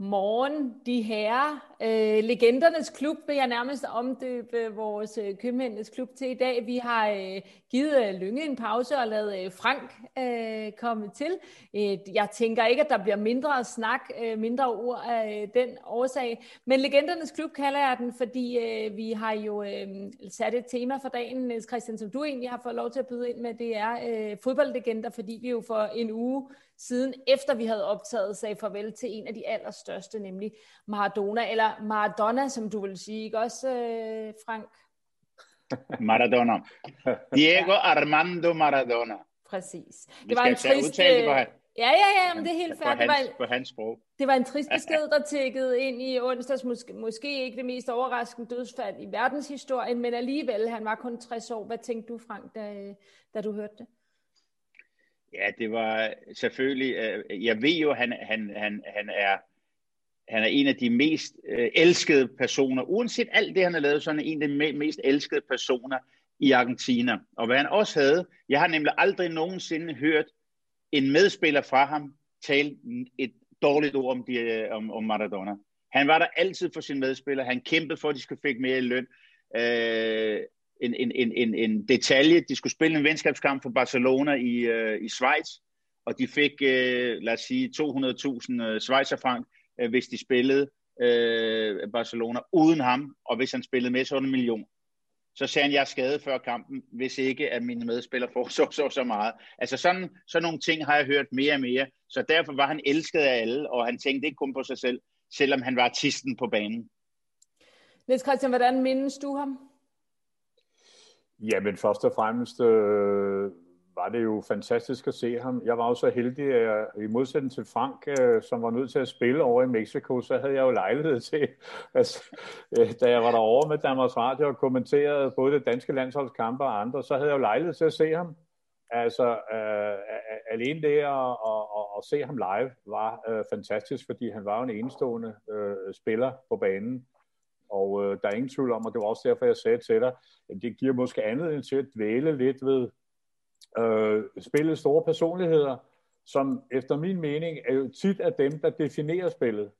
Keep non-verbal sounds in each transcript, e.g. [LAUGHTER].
Morgen, de her Øh, legendernes klub vil jeg nærmest omdøbe vores øh, købmændenes klub til i dag. Vi har øh, givet øh, Lynge en pause og lavet øh, Frank øh, komme til. Øh, jeg tænker ikke, at der bliver mindre snak, øh, mindre ord af øh, den årsag. Men legendernes klub kalder jeg den, fordi øh, vi har jo øh, sat et tema for dagen, Niels Christian, som du egentlig har fået lov til at byde ind med. Det er øh, fodboldlegender, fordi vi jo for en uge siden, efter vi havde optaget, sagde farvel til en af de allerstørste, nemlig Maradona, eller Maradona, som du vil sige, ikke også, øh, Frank? Maradona. [LAUGHS] Diego Armando Maradona. Præcis. Det var en trist... Det på, ja, ja, ja, men det er helt færdigt. På, hans, på hans sprog. Det var en trist [LAUGHS] besked, der tækkede ind i onsdags. Måske, måske ikke det mest overraskende dødsfald i verdenshistorien, men alligevel, han var kun 60 år. Hvad tænkte du, Frank, da, da du hørte det? Ja, det var selvfølgelig, øh, jeg ved jo, han, han, han, han er han er en af de mest øh, elskede personer, uanset alt det, han har lavet, så han er en af de mest elskede personer i Argentina. Og hvad han også havde, jeg har nemlig aldrig nogensinde hørt en medspiller fra ham tale et dårligt ord om, de, øh, om, om Maradona. Han var der altid for sin medspiller. Han kæmpede for, at de skulle fik mere i løn. Øh, en, en, en, en, en detalje. De skulle spille en venskabskamp for Barcelona i, øh, i Schweiz, og de fik, øh, lad os sige, 200.000 øh, Schweizerfrank, øh, hvis de spillede øh, Barcelona uden ham, og hvis han spillede med, så var det en million. Så sagde han, jeg er skadet før kampen, hvis ikke at mine medspillere får [LAUGHS] så, så, så meget. Altså sådan, sådan nogle ting har jeg hørt mere og mere, så derfor var han elsket af alle, og han tænkte ikke kun på sig selv, selvom han var artisten på banen. Niels Christian, hvordan mindes du ham? Ja, men først og fremmest øh, var det jo fantastisk at se ham. Jeg var jo så heldig, at jeg, i modsætning til Frank, øh, som var nødt til at spille over i Mexico, så havde jeg jo lejlighed [LAUGHS] til, altså, øh, da jeg var derovre med Danmarks Radio og kommenterede både det danske landsholdskampe og andre, så havde jeg jo lejlighed til at se ham. Altså, øh, alene det at, at, at, at se ham live var øh, fantastisk, fordi han var jo en enestående øh, spiller på banen. Og øh, der er ingen tvivl om, og det var også derfor, jeg sagde til dig, at det giver måske anledning til at dvæle lidt ved øh, spillet store personligheder, som efter min mening er jo tit af dem, der definerer spillet.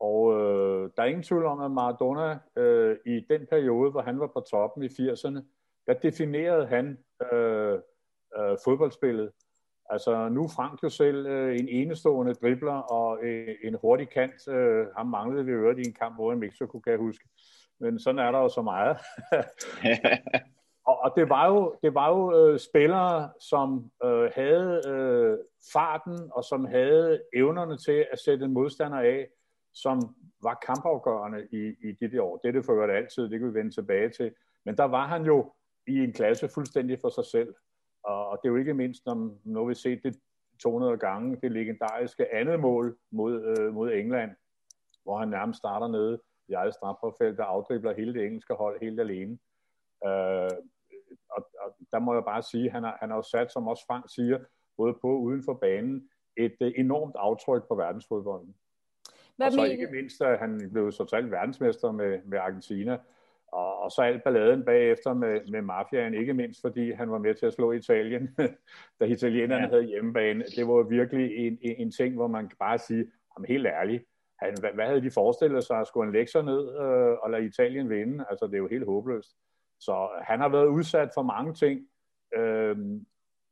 Og øh, der er ingen tvivl om, at Maradona øh, i den periode, hvor han var på toppen i 80'erne, der definerede han øh, øh, fodboldspillet. Altså nu Frank jo selv øh, en enestående dribler og øh, en hurtig kant. Øh, ham manglede vi øvrigt i en kamp over i Mexico, kan jeg huske. Men sådan er der jo så meget. [LAUGHS] og, og det var jo, det var jo øh, spillere, som øh, havde øh, farten og som havde evnerne til at sætte en modstander af, som var kampafgørende i, i det der år. Det er det for altid, det kan vi vende tilbage til. Men der var han jo i en klasse fuldstændig for sig selv. Og det er jo ikke mindst, når, når vi set det 200 gange, det legendariske andet mål mod, øh, mod England, hvor han nærmest starter nede i eget strafforfelt og afdribler hele det engelske hold helt alene. Øh, og, og der må jeg bare sige, han har, han har sat, som også Frank siger, både på og uden for banen, et uh, enormt aftryk på verdensfodbolden. Hvad og så ikke mindst, at han blev totalt verdensmester med, med Argentina, og, og så alt balladen bagefter med, med mafiaen, ikke mindst fordi han var med til at slå Italien, [LAUGHS] da italienerne ja. havde hjemmebane. Det var virkelig en, en, en ting, hvor man kan bare sige, jamen helt ærligt, han, hvad, hvad havde de forestillet sig? Skulle han lægge sig ned øh, og lade Italien vinde? Altså, det er jo helt håbløst. Så han har været udsat for mange ting. Øh,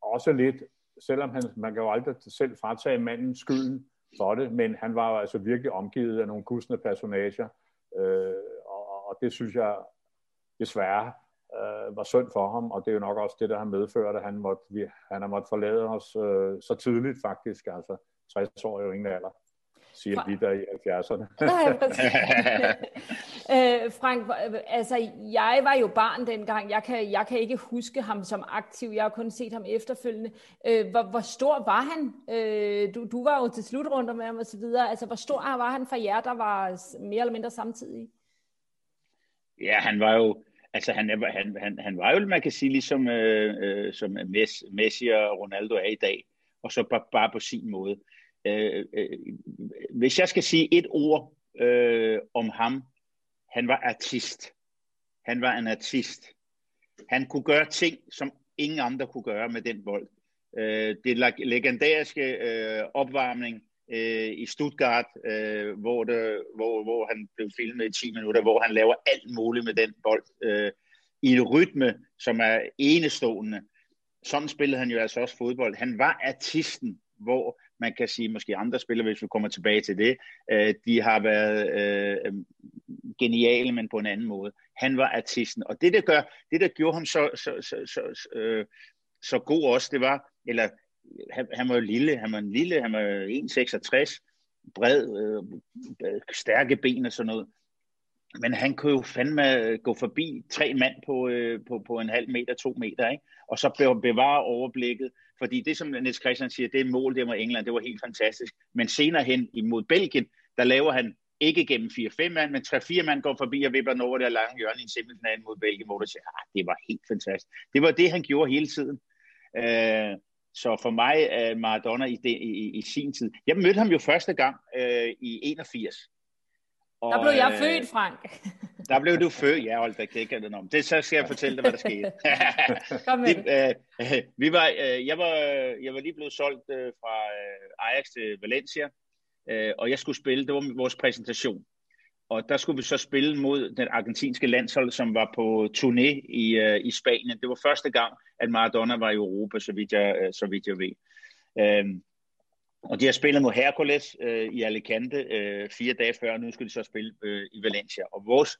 også lidt, selvom han, man kan jo aldrig selv fratage manden skylden for det, men han var jo altså virkelig omgivet af nogle kusne personager. Øh, og, og det synes jeg desværre øh, var synd for ham, og det er jo nok også det, der har medført, at han, måtte, vi, han har måttet forlade os øh, så tidligt faktisk. Altså 60 år er jo ingen alder siger vi der i 70'erne. [LAUGHS] [LAUGHS] øh, Frank, altså jeg var jo barn dengang. Jeg kan, jeg kan ikke huske ham som aktiv. Jeg har kun set ham efterfølgende. Øh, hvor, hvor stor var han? Øh, du, du var jo til slutrunder med ham og så videre. Altså hvor stor var han for jer, der var mere eller mindre samtidig? Ja, han var jo Altså han, han, han, han var jo, man kan sige, ligesom øh, øh, som Messi og Ronaldo er i dag, og så bare, bare på sin måde. Øh, øh, hvis jeg skal sige et ord øh, om ham, han var artist. Han var en artist. Han kunne gøre ting, som ingen andre kunne gøre med den bold. Øh, det legendariske øh, opvarmning øh, i Stuttgart, øh, hvor, det, hvor, hvor han blev filmet i 10 minutter, hvor han laver alt muligt med den bold øh, i en rytme, som er enestående. Sådan spillede han jo altså også fodbold. Han var artisten, hvor man kan sige, måske andre spillere, hvis vi kommer tilbage til det, øh, de har været øh, øh geniale, men på en anden måde. Han var artisten, og det der, gør, det, der gjorde ham så, så, så, så, så, øh, så god også, det var, eller han, han var jo lille, han var en lille, han var 1,66, bred, øh, øh, stærke ben og sådan noget. Men han kunne jo fandme øh, gå forbi tre mand på, øh, på, på en halv meter, to meter, ikke? og så bevare overblikket. Fordi det, som Niels Christian siger, det mål, det var England, det var helt fantastisk. Men senere hen imod Belgien, der laver han ikke gennem 4-5 mand, men 3-4 mand går forbi og vipper den over det lange hjørne i en semifinal mod Belgien, hvor du siger, ah, det var helt fantastisk. Det var det, han gjorde hele tiden. Øh, så for mig er Maradona i, det, i, i sin tid. Jeg mødte ham jo første gang øh, i 81. Og, der blev jeg øh, født, Frank. [LAUGHS] Der blev du født, ja, hold da kækker den om. Det så skal jeg fortælle dig, hvad der skete. [LAUGHS] Kom med [LAUGHS] det. Øh, vi var, øh, jeg, var, jeg var lige blevet solgt øh, fra øh, Ajax til Valencia, øh, og jeg skulle spille, det var vores præsentation. Og der skulle vi så spille mod den argentinske landshold, som var på turné i, øh, i Spanien. Det var første gang, at Maradona var i Europa, så vidt jeg, øh, så vidt jeg ved. Øh, og de har spillet mod Hercules øh, i Alicante øh, fire dage før, og nu skulle de så spille øh, i Valencia. Og vores,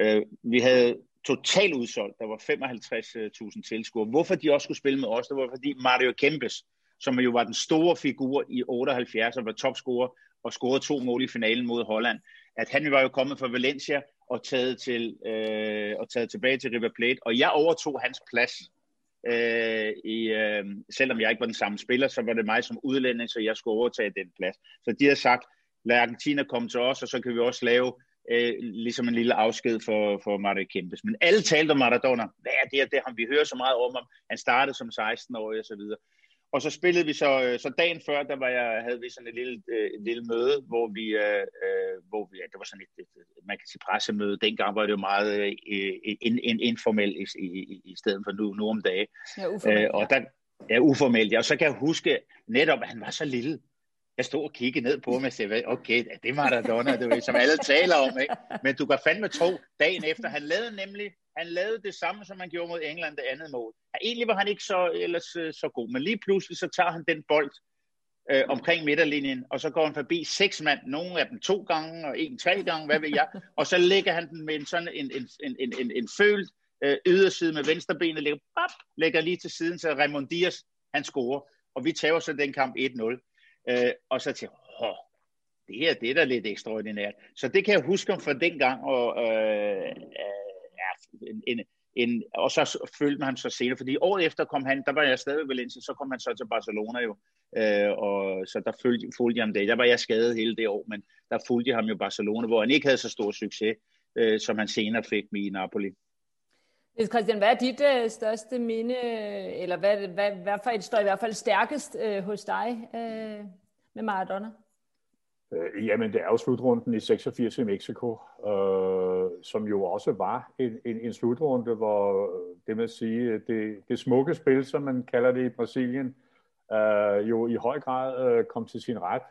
øh, vi havde totalt udsolgt. Der var 55.000 tilskuere. Hvorfor de også skulle spille med os, det var fordi Mario Kempes, som jo var den store figur i 78 og var topscorer og scorede to mål i finalen mod Holland, at han var jo kommet fra Valencia og taget, til, øh, og taget tilbage til River Plate, og jeg overtog hans plads. Øh, i, øh, selvom jeg ikke var den samme spiller, så var det mig som udlænding, så jeg skulle overtage den plads. Så de har sagt, lad Argentina komme til os, og så kan vi også lave øh, ligesom en lille afsked for, for Mario Kempes. Men alle talte om Maradona. Hvad er det, det har vi hører så meget om ham. Han startede som 16-årig og så videre. Og så spillede vi så, øh, så dagen før, der var jeg, havde vi sådan et lille, øh, et lille møde, hvor vi, øh, øh, hvor vi, ja, det var sådan et, et, man kan sige pressemøde. Dengang var det jo meget øh, in, in, informelt i, i, i stedet for nu, nu om dagen. Ja, uformelt, øh, og der, ja, uformelt. Ja. Og så kan jeg huske netop, at han var så lille. Jeg stod og kiggede ned på ham og sagde, okay, det var Maradona, det var, som alle taler om. Ikke? Men du kan fandme tro, dagen efter, han lavede nemlig han lavede det samme, som han gjorde mod England, det andet mål. Egentlig var han ikke så, ellers, øh, så god, men lige pludselig så tager han den bold øh, omkring midterlinjen, og så går han forbi seks mand, nogle af dem to gange, og en tre gange, hvad ved jeg, [LAUGHS] og så lægger han den med en sådan en, en, en, en, en, en følt øh, yderside med venstre benet, lægger, bop, lægger lige til siden, så Raymond Dias, han scorer, og vi tager så den kamp 1-0. Øh, og så til, åh, det her, det er da lidt ekstraordinært. Så det kan jeg huske om fra den gang, og øh, øh, en, en, en, og så følte man sig senere, fordi året efter kom han, der var jeg stadig i Valencia, så kom han så til Barcelona jo, øh, og så der fulgte, fulgte jeg ham det. Der var jeg skadet hele det år, men der fulgte jeg ham jo Barcelona, hvor han ikke havde så stor succes, øh, som han senere fik med i Napoli. Christian, hvad er dit øh, største minde, eller hvad, hvad, hvad for et står i hvert fald stærkest øh, hos dig øh, med Maradona? Øh, jamen, det er jo slutrunden i 86 i Mexico, øh, som jo også var en, en, en slutrunde, hvor øh, det man sige, det, det smukke spil, som man kalder det i Brasilien, øh, jo i høj grad øh, kom til sin ret.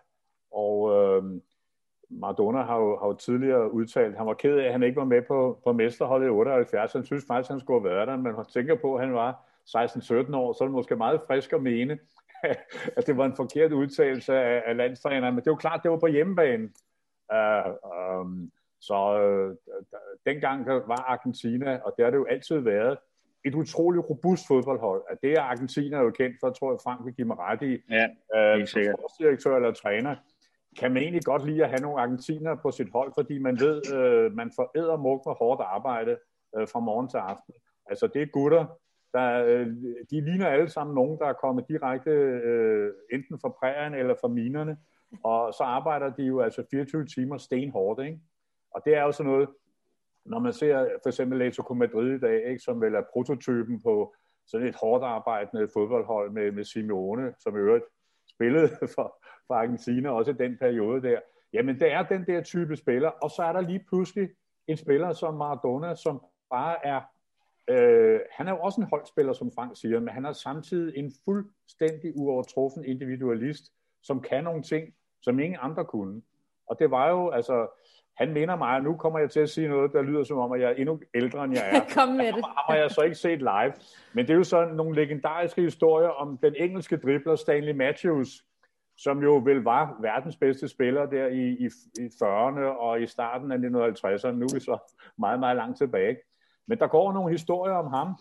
Og øh, Maradona har jo, har jo tidligere udtalt, at han var ked af, at han ikke var med på, på mesterholdet i 78. Han synes faktisk, at han skulle have været der, men han tænker på, at han var 16-17 år, så er det måske meget frisk at mene, at [LAUGHS] det var en forkert udtalelse af, af landstræneren, men det er jo klart, det var på hjemmebane. Uh, um, så uh, dengang var Argentina, og det har det jo altid været, et utroligt robust fodboldhold. At det er Argentina jo kendt for, tror jeg, Frank vil give mig ret i. Ja, uh, som eller træner, kan man egentlig godt lide at have nogle argentiner på sit hold, fordi man ved, uh, man foræder mug med hårdt arbejde uh, fra morgen til aften. Altså det er gutter, der, øh, de ligner alle sammen nogen, der er kommet direkte øh, enten fra prærien eller fra minerne, og så arbejder de jo altså 24 timer stenhårdt, ikke? Og det er jo sådan noget, når man ser for eksempel Atletico Madrid i dag, ikke, som vel er prototypen på sådan et hårdt arbejdende fodboldhold med, med Simeone, som i øvrigt spillede [LAUGHS] for, for Argentina også i den periode der, Jamen, det er den der type spiller, og så er der lige pludselig en spiller som Maradona, som bare er, øh, han er jo også en holdspiller, som Frank siger, men han er samtidig en fuldstændig uovertruffen individualist, som kan nogle ting, som ingen andre kunne. Og det var jo, altså, han minder mig, og nu kommer jeg til at sige noget, der lyder som om, at jeg er endnu ældre, end jeg er. [LAUGHS] Kom med det. Ham har jeg så ikke set live. Men det er jo sådan nogle legendariske historier om den engelske dribler Stanley Matthews, som jo vel var verdens bedste spiller der i, i, i 40'erne og i starten af 1950'erne. Nu er vi så meget, meget langt tilbage. Men der går nogle historier om ham.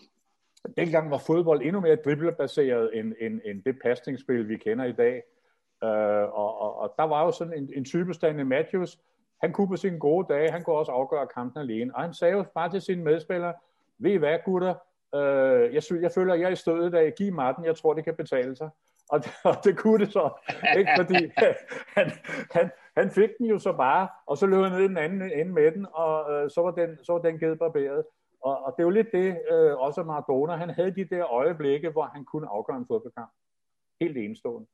Dengang var fodbold endnu mere driblebaseret end, end, end det pasningsspil, vi kender i dag. Øh, og, og, og der var jo sådan en, en type Stanley Matthews, han kunne på sine gode dage, han kunne også afgøre kampen alene. Og han sagde jo bare til sine medspillere, ved I hvad gutter, øh, jeg, jeg føler, jeg er i stødet af, giv mig den, jeg tror, det kan betale sig. Og det, og det kunne det så, ikke? fordi [LAUGHS] han, han, han fik den jo så bare, og så løb han ned i den anden ende med den, og øh, så, var den, så var den givet barberet. Og, og det er jo lidt det, øh, også Maradona, han havde de der øjeblikke, hvor han kunne afgøre en fodboldkamp. Helt enestående.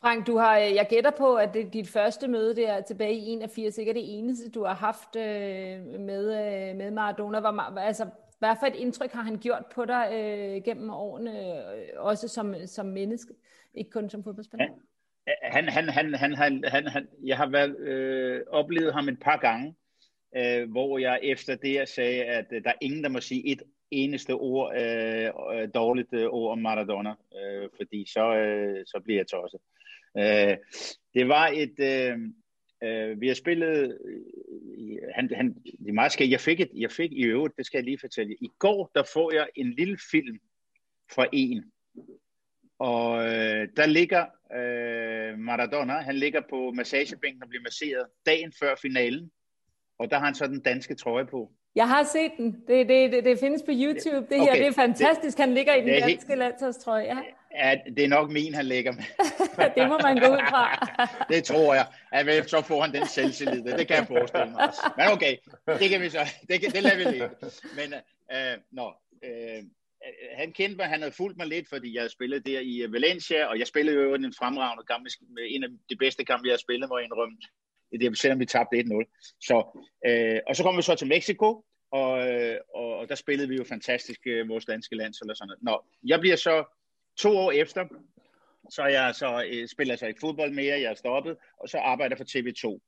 Frank, du har, jeg gætter på, at det, dit første møde der tilbage i 81 ikke er det eneste, du har haft øh, med, øh, med Maradona. Hvor, altså, hvad for et indtryk har han gjort på dig øh, gennem årene, øh, også som, som menneske, ikke kun som fodboldspiller? Han, han, han, han, han, han, han, jeg har været, øh, oplevet ham et par gange, øh, hvor jeg efter det sagde, at øh, der er ingen, der må sige et eneste ord, øh, øh, dårligt øh, ord om Maradona, øh, fordi så, øh, så bliver jeg tosset. Øh, det var et... Øh, øh, vi har spillet... Øh, han, han, det er meget skægt. Jeg fik, et, jeg fik i øvrigt, det skal jeg lige fortælle I går, der får jeg en lille film fra en. Og øh, der ligger øh, Maradona, han ligger på massagebænken og bliver masseret dagen før finalen. Og der har han så den danske trøje på. Jeg har set den. Det, det, det, det findes på YouTube. Det her, okay. det er fantastisk. Han ligger i den danske landsholdstrøje. Ja. Ja, det er nok min, han lægger med. [LAUGHS] det må man gå ud fra. [LAUGHS] det tror jeg. At så får han den selvtillid. Det kan jeg forestille mig. Men okay, det kan vi så. Det, kan, det lader vi ligge. Men øh, nå, øh, han kendte mig, han havde fulgt mig lidt, fordi jeg spillede der i Valencia, og jeg spillede jo en fremragende kamp, en af de bedste kampe, jeg har spillet, hvor jeg indrømt, det, selvom vi tabte 1-0. Så, øh, og så kom vi så til Mexico, og, øh, og, og der spillede vi jo fantastisk øh, vores danske landshold og sådan noget. Nå, jeg bliver så To år efter, så jeg så, øh, spiller så ikke fodbold mere, jeg er stoppet, og så arbejder for TV2.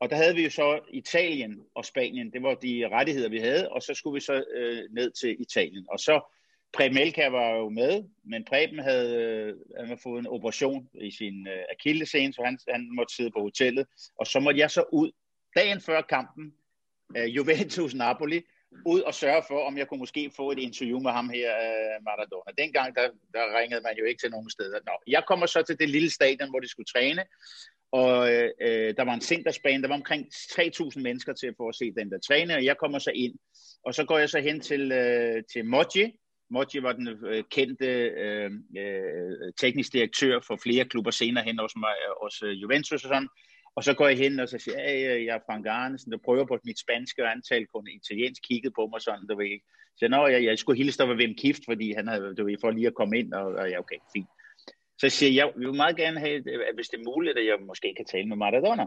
Og der havde vi jo så Italien og Spanien, det var de rettigheder, vi havde, og så skulle vi så øh, ned til Italien. Og så, Preben Elkær var jo med, men Preben havde, øh, han havde fået en operation i sin øh, akillescene, så han, han måtte sidde på hotellet. Og så måtte jeg så ud dagen før kampen, øh, Juventus-Napoli, ud og sørge for, om jeg kunne måske få et interview med ham her, uh, Maradona. Dengang, der, der ringede man jo ikke til nogen steder. Nå, jeg kommer så til det lille stadion, hvor de skulle træne, og øh, der var en centersbane, der var omkring 3.000 mennesker til at få at se den der træne, og jeg kommer så ind. Og så går jeg så hen til, øh, til Moji. Moji var den øh, kendte øh, øh, teknisk direktør for flere klubber senere hen hos, mig, også øh, Juventus og sådan. Og så går jeg hen og så siger, hey, øh, jeg er Frank Arnesen, der prøver på mit spanske og antal kun italiensk kiggede på mig sådan, du ved ikke. Så nå, jeg, jeg skulle hilse dig ved Vim Kift, fordi han havde, du ved, for lige at komme ind, og, og ja, okay, fint. Så siger jeg, jeg vil meget gerne have, at hvis det er muligt, at jeg måske kan tale med Maradona.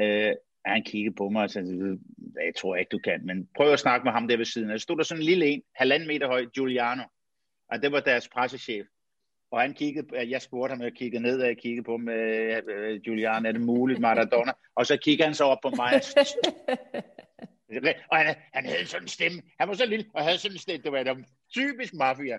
Øh, han kiggede på mig og sagde, jeg tror ikke, du kan, men prøv at snakke med ham der ved siden. Og så stod der sådan en lille en, halvanden meter høj, Giuliano. Og det var deres pressechef. Og han kiggede, jeg spurgte ham, jeg kiggede ned, og jeg kiggede på med uh, Julian, er det muligt, Maradona? og så kiggede han så op på mig. [LAUGHS] og han, han havde sådan en stemme. Han var så lille, og havde sådan en stemme. Det var det typisk mafia.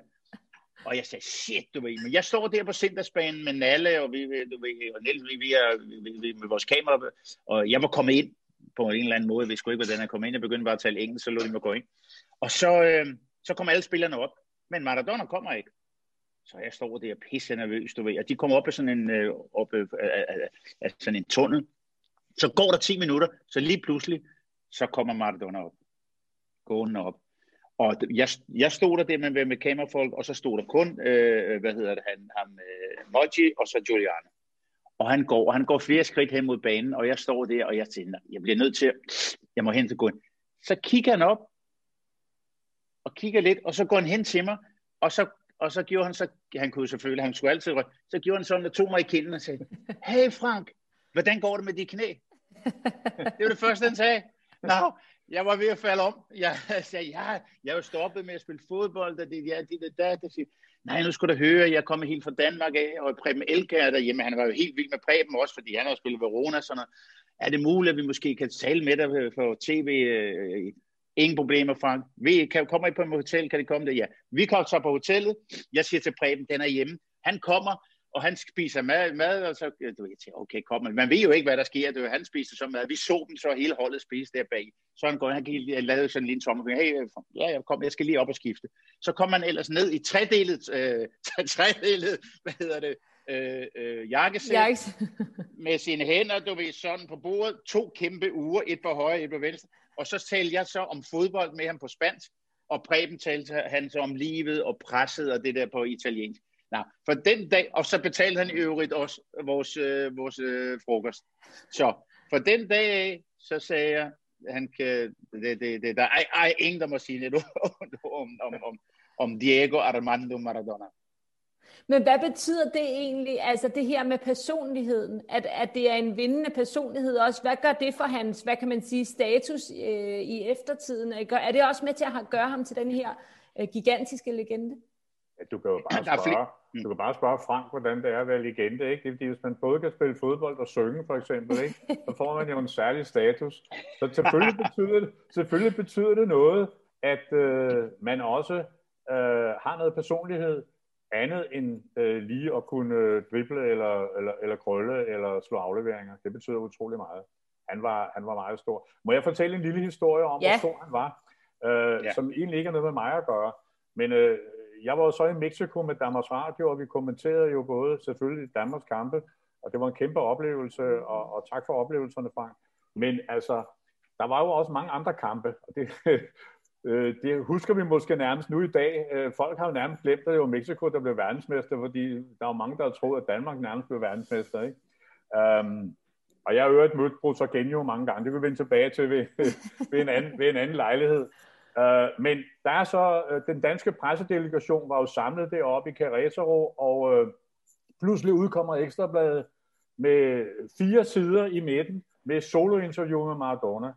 Og jeg sagde, shit, du ved, men jeg står der på Sintersbanen med Nalle, og vi, du ved, og Niels, vi, vi er vi, vi, med vores kamera, og jeg var kommet ind på en eller anden måde, vi skulle ikke, hvordan jeg kom ind, jeg begyndte bare at tale engelsk, så lå de mig gå ind. Og så, øh, så kom alle spillerne op, men Maradona kommer ikke. Så jeg står der pisse nervøs, du ved. Og de kommer op af sådan en, øh, op, øh, øh, øh, sådan en tunnel. Så går der 10 minutter, så lige pludselig, så kommer Maradona op. Gående op. Og jeg, jeg stod der der med, med kamerafolk, og så stod der kun, øh, hvad hedder det, han, ham, øh, Moji, og så Giuliano. Og han går, og han går flere skridt hen mod banen, og jeg står der, og jeg tænker, jeg bliver nødt til at, jeg må hen til gå Så kigger han op, og kigger lidt, og så går han hen til mig, og så og så gjorde han så, han kunne selvfølgelig, han skulle altid så gjorde han sådan, og tog mig i kinden og sagde, hey Frank, hvordan går det med de knæ? det var det første, han sagde. Nå, jeg var ved at falde om. Jeg [LAUGHS] sagde, ja, jeg er jo stoppet med at spille fodbold, og det, ja, det, det, der, det, det. nej, nu skulle du høre, jeg kommer helt fra Danmark af, og Preben Elkær derhjemme, han var jo helt vild med Preben også, fordi han har spillet Verona, sådan noget. Er det muligt, at vi måske kan tale med dig på tv? Øh, ingen problemer, Frank. Vi kan komme på et hotel, kan det komme der? Ja. Vi kommer så på hotellet. Jeg siger til Preben, den er hjemme. Han kommer, og han spiser mad, mad og så, du ved, jeg okay, kom, man ved jo ikke, hvad der sker, det var, han spiser så mad, vi så dem så hele holdet spise der bag, så han går, han gik, lavede sådan en lille tommelfinger, hey, ja, jeg, kom, jeg skal lige op og skifte. Så kom man ellers ned i tredelet, øh, [LAUGHS] tredelet, hvad hedder det, øh, øh, jakkesæt, Jakkes. [LAUGHS] med sine hænder, du ved, sådan på bordet, to kæmpe uger, et på højre, et på venstre, og så talte jeg så om fodbold med ham på spansk, og Preben talte han så om livet og presset og det der på italiensk. Nå, for den dag, og så betalte han i øvrigt også vores, øh, vores øh, frokost. Så for den dag af, så sagde jeg, han kan, det, det, det, der er, ej, ingen, der må sige lidt om, om, om, om Diego Armando Maradona. Men hvad betyder det egentlig, altså det her med personligheden, at, at det er en vindende personlighed også? Hvad gør det for hans, hvad kan man sige, status øh, i eftertiden? Er det også med til at gøre ham til den her øh, gigantiske legende? Du kan jo [CLEARS THROAT] bare spørge, du kan bare spørge Frank, hvordan det er at være legende, ikke? Det er fordi, hvis man både kan spille fodbold og synge, for eksempel, ikke? Så får man jo en særlig status. Så selvfølgelig betyder det, selvfølgelig betyder det noget, at øh, man også øh, har noget personlighed, andet end øh, lige at kunne drible eller, eller, eller krølle eller slå afleveringer. Det betyder utrolig meget. Han var, han var meget stor. Må jeg fortælle en lille historie om, ja. hvor stor han var, øh, ja. som egentlig ikke har noget med mig at gøre. Men øh, jeg var jo så i Mexico med Danmarks Radio, og vi kommenterede jo både selvfølgelig Danmarks kampe, og det var en kæmpe oplevelse, og, og tak for oplevelserne, Frank. Men altså, der var jo også mange andre kampe, og det, [LAUGHS] øh, det husker vi måske nærmest nu i dag. Øh, folk har jo nærmest glemt, at det var Mexico, der blev verdensmester, fordi der var mange, der havde troet, at Danmark nærmest blev verdensmester. Ikke? Um, og jeg har øvrigt mødt Bruce Genio mange gange. Det vil vi vende tilbage til ved, [LAUGHS] ved, en, anden, ved en anden lejlighed. Øh, men der er så, øh, den danske pressedelegation var jo samlet deroppe i Querétaro, og øh, pludselig udkommer Ekstrabladet med fire sider i midten med solointerview med Maradona.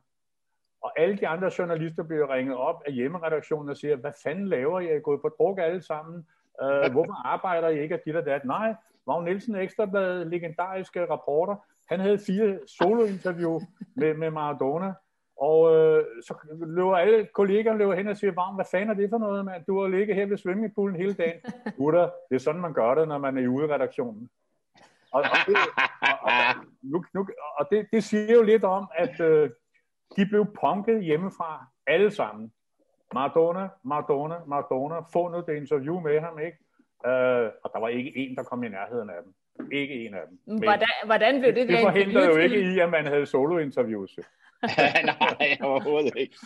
Og alle de andre journalister bliver ringet op af hjemmeredaktionen og siger, hvad fanden laver I? Er I gået på druk alle sammen? Øh, hvorfor arbejder I ikke af dit og dat? Nej, Vagn Nielsen Ekstrabladet, legendariske rapporter, han havde fire solointerview med, med Maradona, og øh, så løber alle kollegaerne løber hen og siger, Vagn, hvad fanden er det for noget, mand? Du har ligget her ved swimmingpoolen hele dagen. [LAUGHS] Gutter, det er sådan, man gør det, når man er i uderedaktionen. Og, og, det, og, og, nu, nu, og det, det siger jo lidt om, at øh, de blev punket hjemmefra, alle sammen. Maradona, Maradona, Maradona, få nu det interview med ham, ikke? Øh, og der var ikke en, der kom i nærheden af dem. Ikke en af dem. Men hvordan, hvordan blev det det, det forhindrer jo ikke i, at man havde solo-interviews. [LAUGHS] Nej, overhovedet ikke.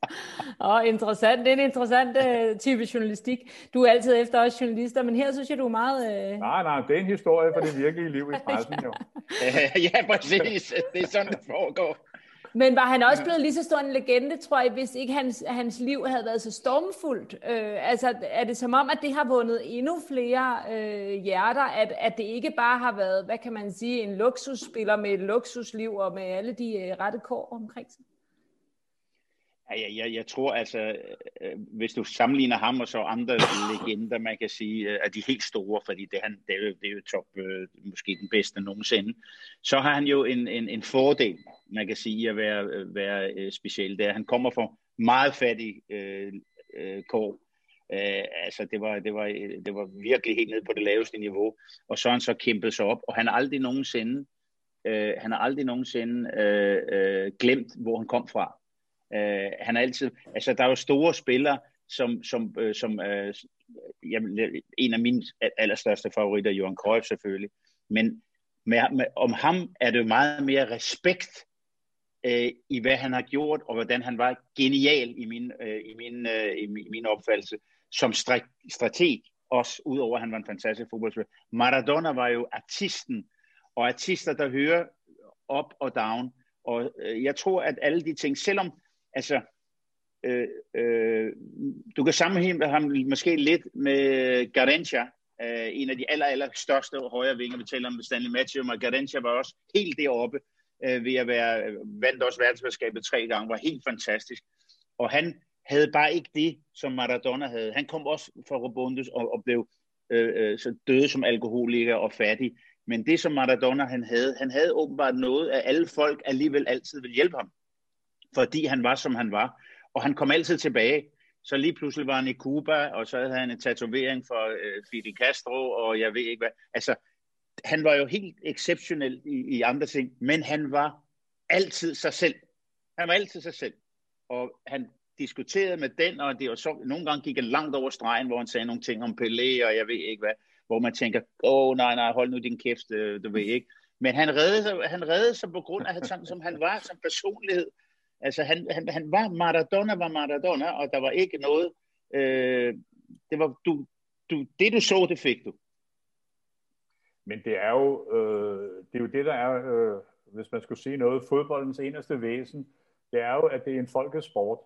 [LAUGHS] Åh, oh, interessant. Det er en interessant uh, type journalistik. Du er altid efter os journalister, men her synes jeg, du er meget... Uh... Nej, nej, det er en historie for det virkelige liv i [LAUGHS] pressen, jo. ja, præcis. Det er sådan, det foregår. Men var han også blevet lige så stor en legende, tror jeg, hvis ikke hans, hans liv havde været så stormfuldt? Øh, altså, er det som om, at det har vundet endnu flere øh, hjerter, at, at det ikke bare har været, hvad kan man sige, en luksusspiller med et luksusliv og med alle de øh, rette kår omkring sig? Ja, jeg, jeg, jeg tror altså, øh, øh, hvis du sammenligner ham og så andre legender, man kan sige, øh, er de helt store, fordi det, han, det, er, jo, det er jo top, måske den bedste nogensinde, så har han jo en, en, en fordel, man kan sige, at være, være speciel. Der. Han kommer fra meget fattig øh, øh, kår. Øh, altså, det var, det, var, det var virkelig helt ned på det laveste niveau, og så har han så kæmpet sig op, og han har aldrig nogensinde, øh, han har aldrig nogensinde øh, øh, glemt, hvor han kom fra Øh, han er altid, altså der er jo store spillere, som, som, øh, som øh, jamen, en af mine allerstørste favoritter, Johan Cruyff selvfølgelig, men med, med, om ham er det meget mere respekt øh, i hvad han har gjort, og hvordan han var genial i min, øh, i min, øh, i min, i min opfattelse, som strateg, også udover at han var en fantastisk fodboldspiller. Maradona var jo artisten, og artister, der hører op og down, og øh, jeg tror, at alle de ting, selvom altså, øh, øh, du kan sammenligne ham måske lidt med Garencha, øh, en af de aller, aller største højre vinger. Vi taler om Stanley Matthew, og Garentia var også helt deroppe øh, ved at være, vandt også verdensmesterskabet tre gange, var helt fantastisk. Og han havde bare ikke det, som Maradona havde. Han kom også fra Robundes og, og blev øh, øh, så døde som alkoholiker og fattig. Men det, som Maradona han havde, han havde åbenbart noget, at alle folk alligevel altid ville hjælpe ham. Fordi han var, som han var. Og han kom altid tilbage. Så lige pludselig var han i Cuba, og så havde han en tatovering for øh, Fidel Castro, og jeg ved ikke hvad. Altså, han var jo helt exceptionel i, i andre ting, men han var altid sig selv. Han var altid sig selv. Og han diskuterede med den, og det var så, nogle gange gik han langt over stregen, hvor han sagde nogle ting om Pelé, og jeg ved ikke hvad, hvor man tænker, åh oh, nej, nej, hold nu din kæft, øh, du ved ikke. Men han reddede, sig, han reddede sig på grund af, sådan, som han var som personlighed. Altså, han, han, han var Maradona, var Maradona, og der var ikke noget, øh, det var, du, du, det du så, det fik du. Men det er jo, øh, det er jo det, der er, øh, hvis man skulle sige noget, fodboldens eneste væsen, det er jo, at det er en folkesport.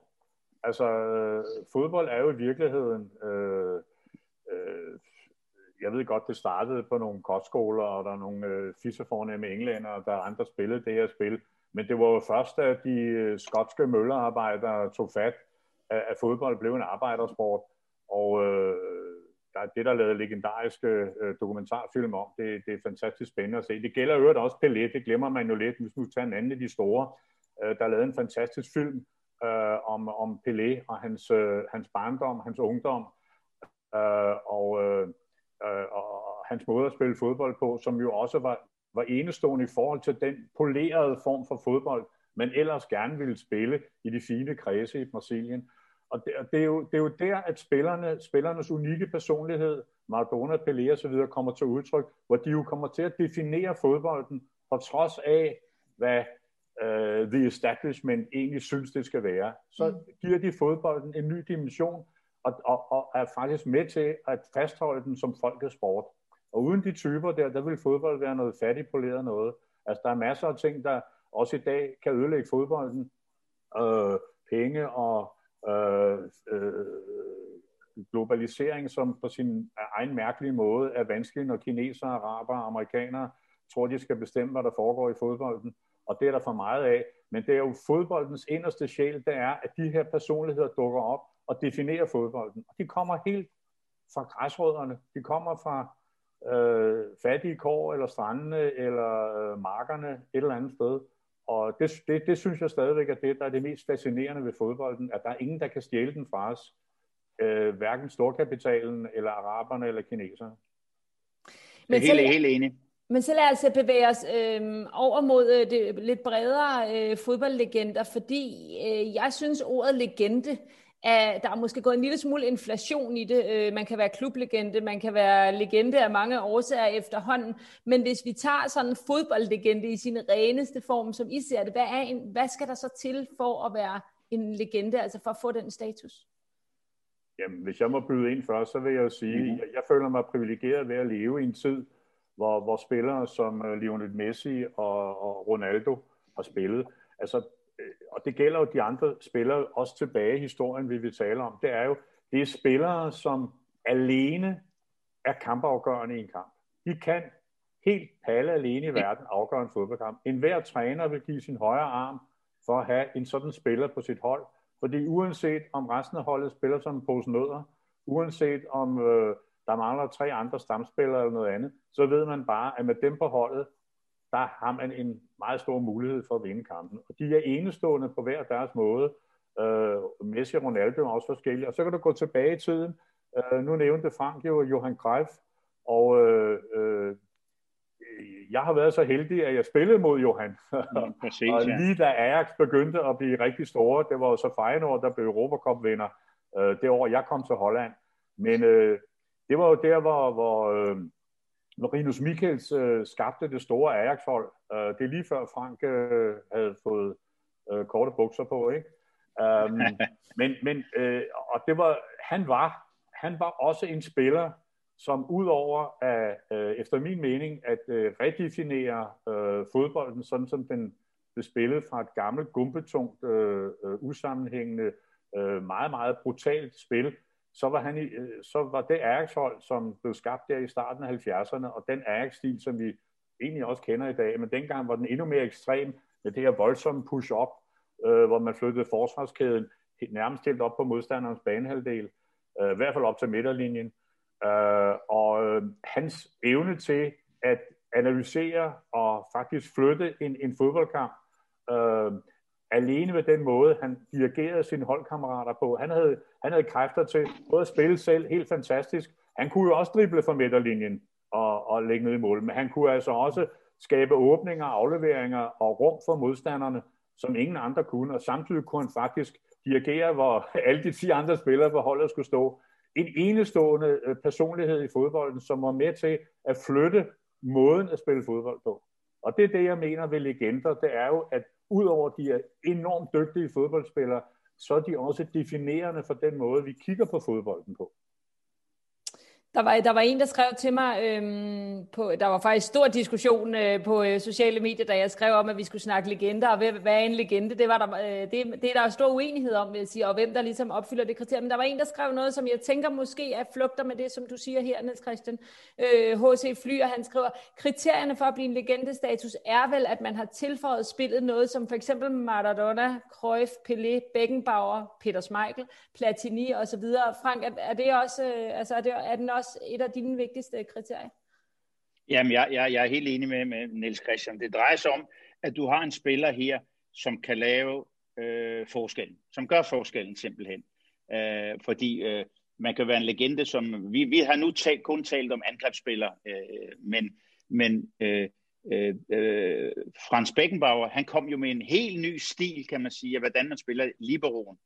Altså, øh, fodbold er jo i virkeligheden, øh, øh, jeg ved godt, det startede på nogle kostskoler, og der er nogle øh, fissefornemme englænder, og der er andre spillede det her spil. Men det var jo først, at de øh, skotske møllerarbejdere tog fat, at, at fodbold blev en arbejdersport. Og øh, der er det, der lavede legendariske øh, dokumentarfilm om. Det, det er fantastisk spændende at se. Det gælder jo også Pelé, det glemmer man jo lidt, hvis nu tager en anden af de store. Øh, der lavede en fantastisk film øh, om, om Pelé og hans, øh, hans barndom, hans ungdom, øh, og, øh, øh og, og hans måde at spille fodbold på, som jo også var, var enestående i forhold til den polerede form for fodbold, man ellers gerne ville spille i de fine kredse i Brasilien. Og det, det, er jo, det er jo der, at spillerne, spillernes unikke personlighed, Maradona, Pelé videre, kommer til udtryk, hvor de jo kommer til at definere fodbolden, på trods af, hvad uh, the establishment egentlig synes, det skal være. Så mm. giver de fodbolden en ny dimension, og, og, og er faktisk med til at fastholde den som folkets sport. Og uden de typer der, der vil fodbold være noget fattigpoleret noget. Altså, der er masser af ting, der også i dag kan ødelægge fodbolden. Øh, penge og øh, øh, globalisering, som på sin egen mærkelige måde er vanskelig, når kinesere, araber og amerikanere tror, de skal bestemme, hvad der foregår i fodbolden. Og det er der for meget af. Men det er jo fodboldens inderste sjæl, det er, at de her personligheder dukker op og definerer fodbolden. Og de kommer helt fra græsrødderne. De kommer fra øh, fattige kår, eller strandene, eller øh, markerne, et eller andet sted. Og det, det, det synes jeg stadigvæk er det, der er det mest fascinerende ved fodbolden, at der er ingen, der kan stjæle den fra os. Øh, hverken storkapitalen, eller araberne, eller kineserne. Men jeg er helt, helt enig. Men så lad os bevæge os øh, over mod øh, det lidt bredere øh, fodboldlegender, fordi øh, jeg synes ordet legende at der er måske gået en lille smule inflation i det. Øh, man kan være klublegende, man kan være legende af mange årsager efterhånden. Men hvis vi tager sådan en fodboldlegende i sin reneste form, som I ser det, hvad, er en, hvad skal der så til for at være en legende, altså for at få den status? Jamen, hvis jeg må byde ind først, så vil jeg jo sige, mm-hmm. jeg, jeg føler mig privilegeret ved at leve i en tid, hvor, hvor spillere som øh, Lionel Messi og, og Ronaldo har spillet. Altså, Øh, og det gælder jo de andre spillere også tilbage i historien, vi vil tale om, det er jo, det er spillere, som alene er kampafgørende i en kamp. De kan helt palle alene i verden afgøre en fodboldkamp. En hver træner vil give sin højre arm for at have en sådan spiller på sit hold. Fordi uanset om resten af holdet spiller som en pose nødder, uanset om øh, der mangler tre andre stamspillere eller noget andet, så ved man bare, at med dem på holdet, der har man en meget stor mulighed for at vinde kampen. Og de er enestående på hver deres måde. Øh, Messi og Ronaldo er også forskellige. Og så kan du gå tilbage i tiden. Øh, nu nævnte Frank jo Johan Cruyff, og øh, øh, jeg har været så heldig, at jeg spillede mod Johan. Ja, [LAUGHS] præcis, og lige da Ajax begyndte at blive rigtig store, det var jo så Feyenoord, der blev Europacup-vinder øh, det år, jeg kom til Holland. Men øh, det var jo der, hvor, hvor øh, Marinus Michels øh, skabte det store Ajax-hold. Øh, det er lige før Frank øh, havde fået øh, korte bukser på, ikke? Um, [LAUGHS] men men øh, og det var, han var, han var også en spiller, som udover at, øh, efter min mening, at øh, redefinere øh, fodbolden, sådan som den blev spillet fra et gammelt, gumpetungt, øh, øh, usammenhængende, øh, meget, meget brutalt spil, så var, han i, øh, så var det Ajax-hold, som blev skabt der i starten af 70'erne, og den Ajax-stil, som vi egentlig også kender i dag, men dengang var den endnu mere ekstrem med det her voldsomme push-up, øh, hvor man flyttede forsvarskæden nærmest helt op på modstanderens banehalvdel, øh, i hvert fald op til midterlinjen. Øh, og øh, hans evne til at analysere og faktisk flytte en, en fodboldkamp, øh, alene med den måde, han dirigerede sine holdkammerater på. Han havde, han havde kræfter til både at spille selv helt fantastisk. Han kunne jo også drible fra midterlinjen og, og lægge ned i mål, men han kunne altså også skabe åbninger, afleveringer og rum for modstanderne, som ingen andre kunne, og samtidig kunne han faktisk dirigere, hvor [LAUGHS] alle de 10 andre spillere på holdet skulle stå. En enestående øh, personlighed i fodbolden, som var med til at flytte måden at spille fodbold på. Og det er det, jeg mener ved legender, det er jo, at udover de er enormt dygtige fodboldspillere, så er de også definerende for den måde, vi kigger på fodbolden på. Der var, der var en, der skrev til mig, øhm, på, der var faktisk stor diskussion øh, på øh, sociale medier, da jeg skrev om, at vi skulle snakke legender, og hvad, hvad er en legende? Det, var der, øh, det, det er der stor uenighed om, vil jeg sige, og hvem der ligesom opfylder det kriterium. Men der var en, der skrev noget, som jeg tænker måske er flugter med det, som du siger her, Niels Christian. H.C. Øh, Flyer, han skriver, kriterierne for at blive en legendestatus er vel, at man har tilføjet spillet noget, som for eksempel Maradona, Cruyff, Pelé, Beckenbauer, Peter Schmeichel, Platini osv. Frank, er, er det også, øh, altså er, det, er den også også et af dine vigtigste kriterier? Jamen, jeg, jeg, jeg er helt enig med, med Niels Christian. Det drejer sig om, at du har en spiller her, som kan lave øh, forskellen, som gør forskellen simpelthen. Øh, fordi øh, man kan være en legende, som vi, vi har nu talt, kun talt om angrebsspillere, øh, men, men øh, øh, øh, Frans Beckenbauer, han kom jo med en helt ny stil, kan man sige, af hvordan man spiller liberoen.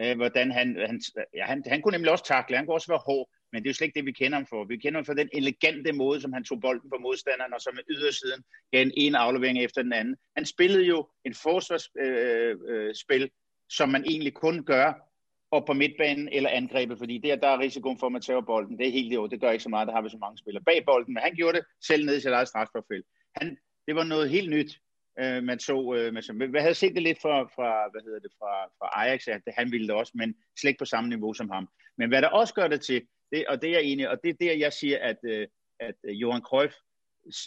Øh, hvordan han, han, ja, han, han kunne nemlig også takle, han kunne også være hård, men det er jo slet ikke det, vi kender ham for. Vi kender ham for den elegante måde, som han tog bolden på modstanderen, og som med ydersiden gav en, en aflevering efter den anden. Han spillede jo en forsvarsspil, øh, øh, som man egentlig kun gør op på midtbanen eller angrebet, fordi der, der er risikoen for, at man tager bolden. Det er helt jo, det gør ikke så meget, der har vi så mange spillere bag bolden, men han gjorde det selv ned i sit eget strafforfelt. Han, det var noget helt nyt, øh, man så. Øh, man, hvad havde set det lidt fra, fra, hvad hedder det, fra, fra Ajax, at han ville det også, men slet ikke på samme niveau som ham. Men hvad der også gør det til, det, og det er jeg enig og det er der, jeg siger, at, øh, at øh, Johan Cruyff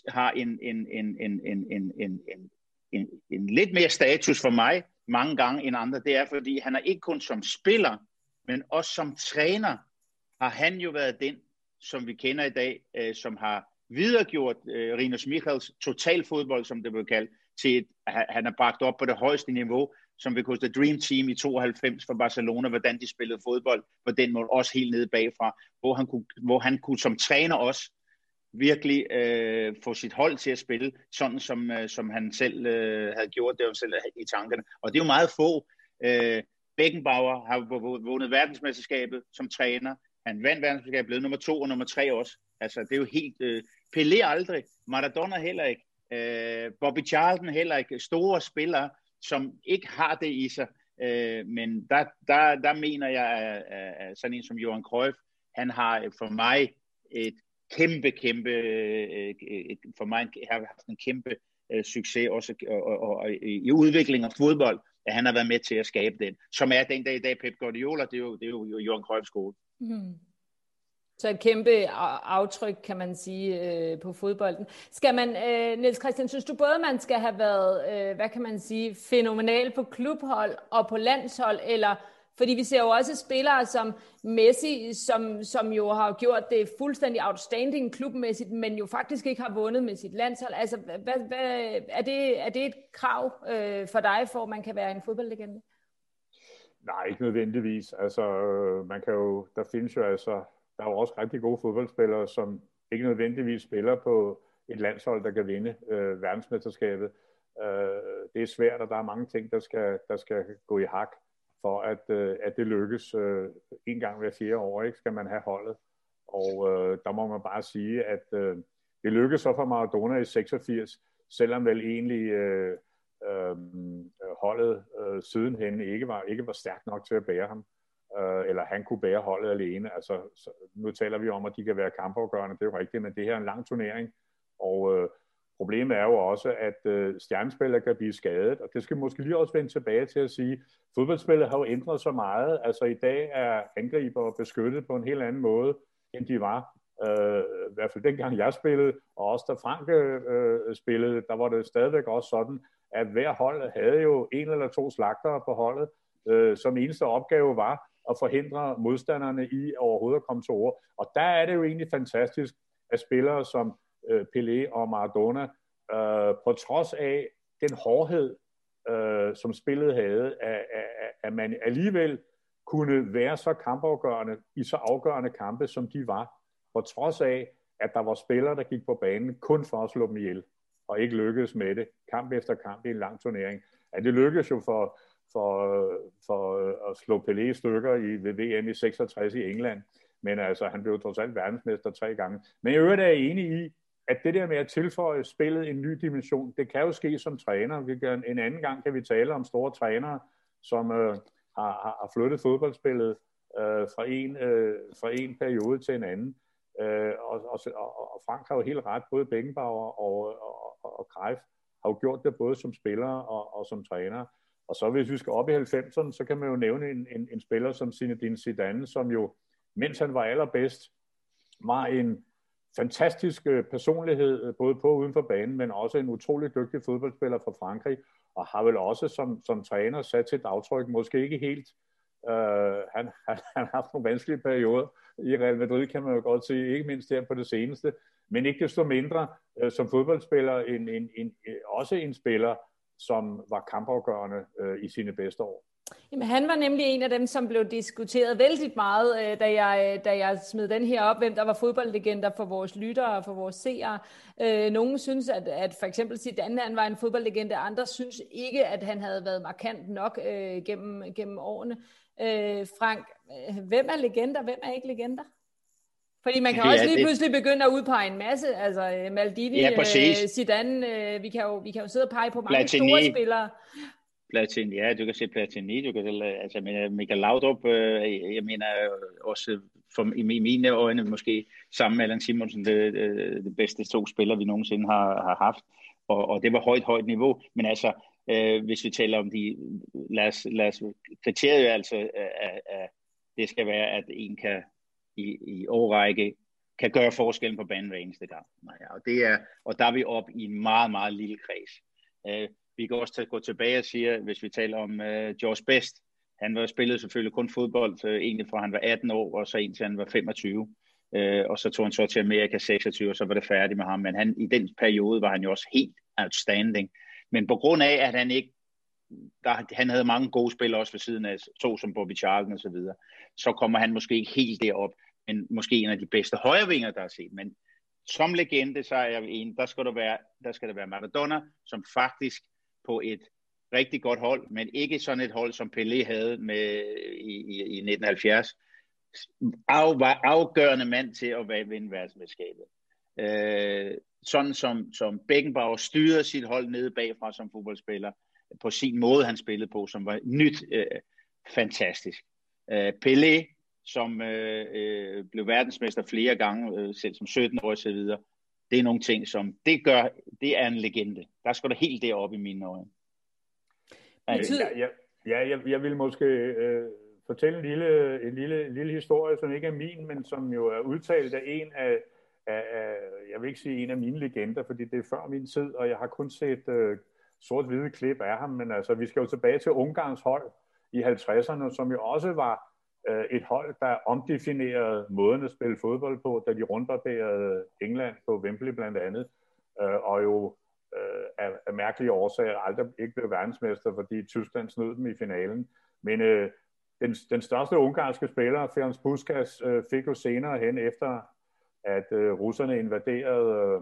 har en, en, en, en, en, en, en, en, en, en lidt mere status for mig mange gange end andre. Det er, fordi han er ikke kun som spiller, men også som træner har han jo været den, som vi kender i dag, øh, som har videregjort øh, Rinus Michels totalfodbold, som det blev kaldt, til et, han er bragt op på det højeste niveau, som vi The Dream Team i 92 for Barcelona, hvordan de spillede fodbold på den måde, også helt nede bagfra, hvor han kunne, hvor han kunne som træner også virkelig øh, få sit hold til at spille, sådan som, øh, som han selv øh, havde gjort det selv i tankerne. Og det er jo meget få. Øh, Beckenbauer har vundet verdensmesterskabet som træner. Han vandt verdensmesterskabet, blev nummer to og nummer tre også. Altså, det er jo helt... Øh, Pelé aldrig, Maradona heller ikke, øh, Bobby Charlton heller ikke. Store spillere, som ikke har det i sig. Øh, men der, der, der mener jeg, at, at sådan en som Johan Cruyff, han har for mig et kæmpe, kæmpe, øh, et, for mig har haft en kæmpe øh, succes også og, og, og, i udvikling af fodbold, at han har været med til at skabe den, som er den dag i dag Pep Guardiola, det er jo, det er jo Johan Cruyffs skole. Mm. Så et kæmpe aftryk, kan man sige, øh, på fodbolden. Skal man, øh, Niels Christian, synes du både, man skal have været, øh, hvad kan man sige, fænomenal på klubhold og på landshold, eller fordi vi ser jo også spillere som Messi, som, som jo har gjort det fuldstændig outstanding klubmæssigt, men jo faktisk ikke har vundet med sit landshold. Altså, hvad, hvad, er, det, er det et krav øh, for dig, for at man kan være en fodboldlegende? Nej, ikke nødvendigvis. Altså, øh, man kan jo, der findes jo altså der er jo også rigtig gode fodboldspillere, som ikke nødvendigvis spiller på et landshold, der kan vinde øh, verdensmesterskabet. Øh, det er svært, og der er mange ting, der skal, der skal gå i hak, for at, øh, at det lykkes øh, en gang hver fire år, ikke, skal man have holdet. Og øh, der må man bare sige, at øh, det lykkedes så for Maradona i 86, selvom vel egentlig øh, øh, holdet øh, sidenhen ikke var, ikke var stærkt nok til at bære ham øh, eller han kunne bære holdet alene. Altså, så, nu taler vi om, at de kan være kampafgørende, det er jo rigtigt, men det her er en lang turnering, og øh, Problemet er jo også, at øh, stjernespillere kan blive skadet, og det skal måske lige også vende tilbage til at sige, fodboldspillet har jo ændret så meget. Altså i dag er angriber beskyttet på en helt anden måde, end de var. Øh, I hvert fald dengang jeg spillede, og også da Frank øh, øh spillede, der var det stadigvæk også sådan, at hver hold havde jo en eller to slagtere på holdet, øh, som eneste opgave var at forhindre modstanderne i overhovedet at komme til ord. Og der er det jo egentlig fantastisk, at spillere som øh, Pelé og Maradona, øh, på trods af den hårdhed, øh, som spillet havde, at, at, at man alligevel kunne være så kampafgørende i så afgørende kampe, som de var, på trods af, at der var spillere, der gik på banen kun for at slå dem ihjel, og ikke lykkedes med det, kamp efter kamp i en lang turnering. At det lykkedes jo for, for, for øh, at slå Pelé i stykker i, ved VM i 66 i England, men altså, han blev trods alt verdensmester tre gange. Men i øvrigt er jeg enig i, at det der med at tilføje spillet en ny dimension, det kan jo ske som træner. Vi kan, en anden gang kan vi tale om store trænere, som øh, har, har flyttet fodboldspillet øh, fra, en, øh, fra en periode til en anden. Øh, og, og, og Frank har jo helt ret, både Beckenbauer og, og, og, og Greif har jo gjort det både som spillere og, og som træner. Og så hvis vi skal op i 90'erne, så kan man jo nævne en, en, en spiller som Zinedine Zidane, som jo, mens han var allerbedst, var en fantastisk øh, personlighed, øh, både på og uden for banen, men også en utrolig dygtig fodboldspiller fra Frankrig, og har vel også som, som træner sat sit aftryk, måske ikke helt. Øh, han, [LAUGHS] han, han har haft nogle vanskelige perioder i Real Madrid, kan man jo godt sige, ikke mindst her på det seneste, men ikke desto mindre øh, som fodboldspiller, en, en, en, øh, også en spiller, som var kampafgørende øh, i sine bedste år. Jamen, han var nemlig en af dem, som blev diskuteret vældig meget, øh, da jeg, øh, da jeg smed den her op, hvem der var fodboldlegender for vores lyttere og for vores seere. Øh, nogle synes, at, at for eksempel Zidane han var en fodboldlegende, andre synes ikke, at han havde været markant nok øh, gennem, gennem årene. Øh, Frank, øh, hvem er legender, hvem er ikke legender? Fordi man kan ja, også lige det... pludselig begynde at udpege en masse, altså Maldini, ja, Zidane, vi, kan jo, vi kan jo sidde og pege på mange Platini. store spillere. Platini, ja, du kan se Platini, du kan se, altså Michael Laudrup, øh, jeg mener også for, i mine øjne måske sammen med Allan Simonsen, det, det bedste to spillere, vi nogensinde har, har haft, og, og det var højt, højt niveau, men altså, øh, hvis vi taler om de, lad os, lad os kriteriet altså, at, at det skal være, at en kan i, i årrække kan gøre forskellen på banen hver eneste gang. Ja, og, det er, og der er vi op i en meget, meget lille kreds. Øh, vi kan også gå tilbage og sige, hvis vi taler om uh, George Best, han var spillet selvfølgelig kun fodbold, uh, egentlig fra han var 18 år, og så indtil han var 25. Uh, øh, og så tog han så til Amerika 26, og så var det færdigt med ham. Men han, i den periode var han jo også helt outstanding. Men på grund af, at han ikke der, han havde mange gode spillere også ved siden af, to som Bobby Charlton og så videre, så kommer han måske ikke helt derop, men måske en af de bedste højrevinger, der er set. Men som legende, så er jeg en, der skal, der være, der skal der være Maradona, som faktisk på et rigtig godt hold, men ikke sådan et hold, som Pelé havde med i, i, i 1970. Af, var afgørende mand til at vinde verdensmesterskabet. Øh, sådan som, som Beckenbauer styrede sit hold nede bagfra som fodboldspiller, på sin måde han spillede på, som var nyt øh, fantastisk. Øh, Pelé, som øh, øh, blev verdensmester flere gange, øh, selv som 17 år og så videre, det er nogle ting, som det gør, det er en legende. Der skal der helt derop i mine øjne. Altså, ja, ja, ja jeg, jeg vil måske øh, fortælle en lille, en, lille, en lille historie, som ikke er min, men som jo er udtalt af en af, af, af jeg vil ikke sige en af mine legender, fordi det er før min tid, og jeg har kun set øh, sort-hvide klip af ham, men altså, vi skal jo tilbage til Ungarns hold i 50'erne, som jo også var øh, et hold, der omdefinerede måden at spille fodbold på, da de rundbarberede England på Wembley blandt andet, øh, og jo øh, af, af mærkelige årsager aldrig ikke blev verdensmester, fordi Tyskland snød dem i finalen. Men øh, den, den største ungarske spiller, Ferenc Puskas, øh, fik jo senere hen efter, at øh, russerne invaderede øh,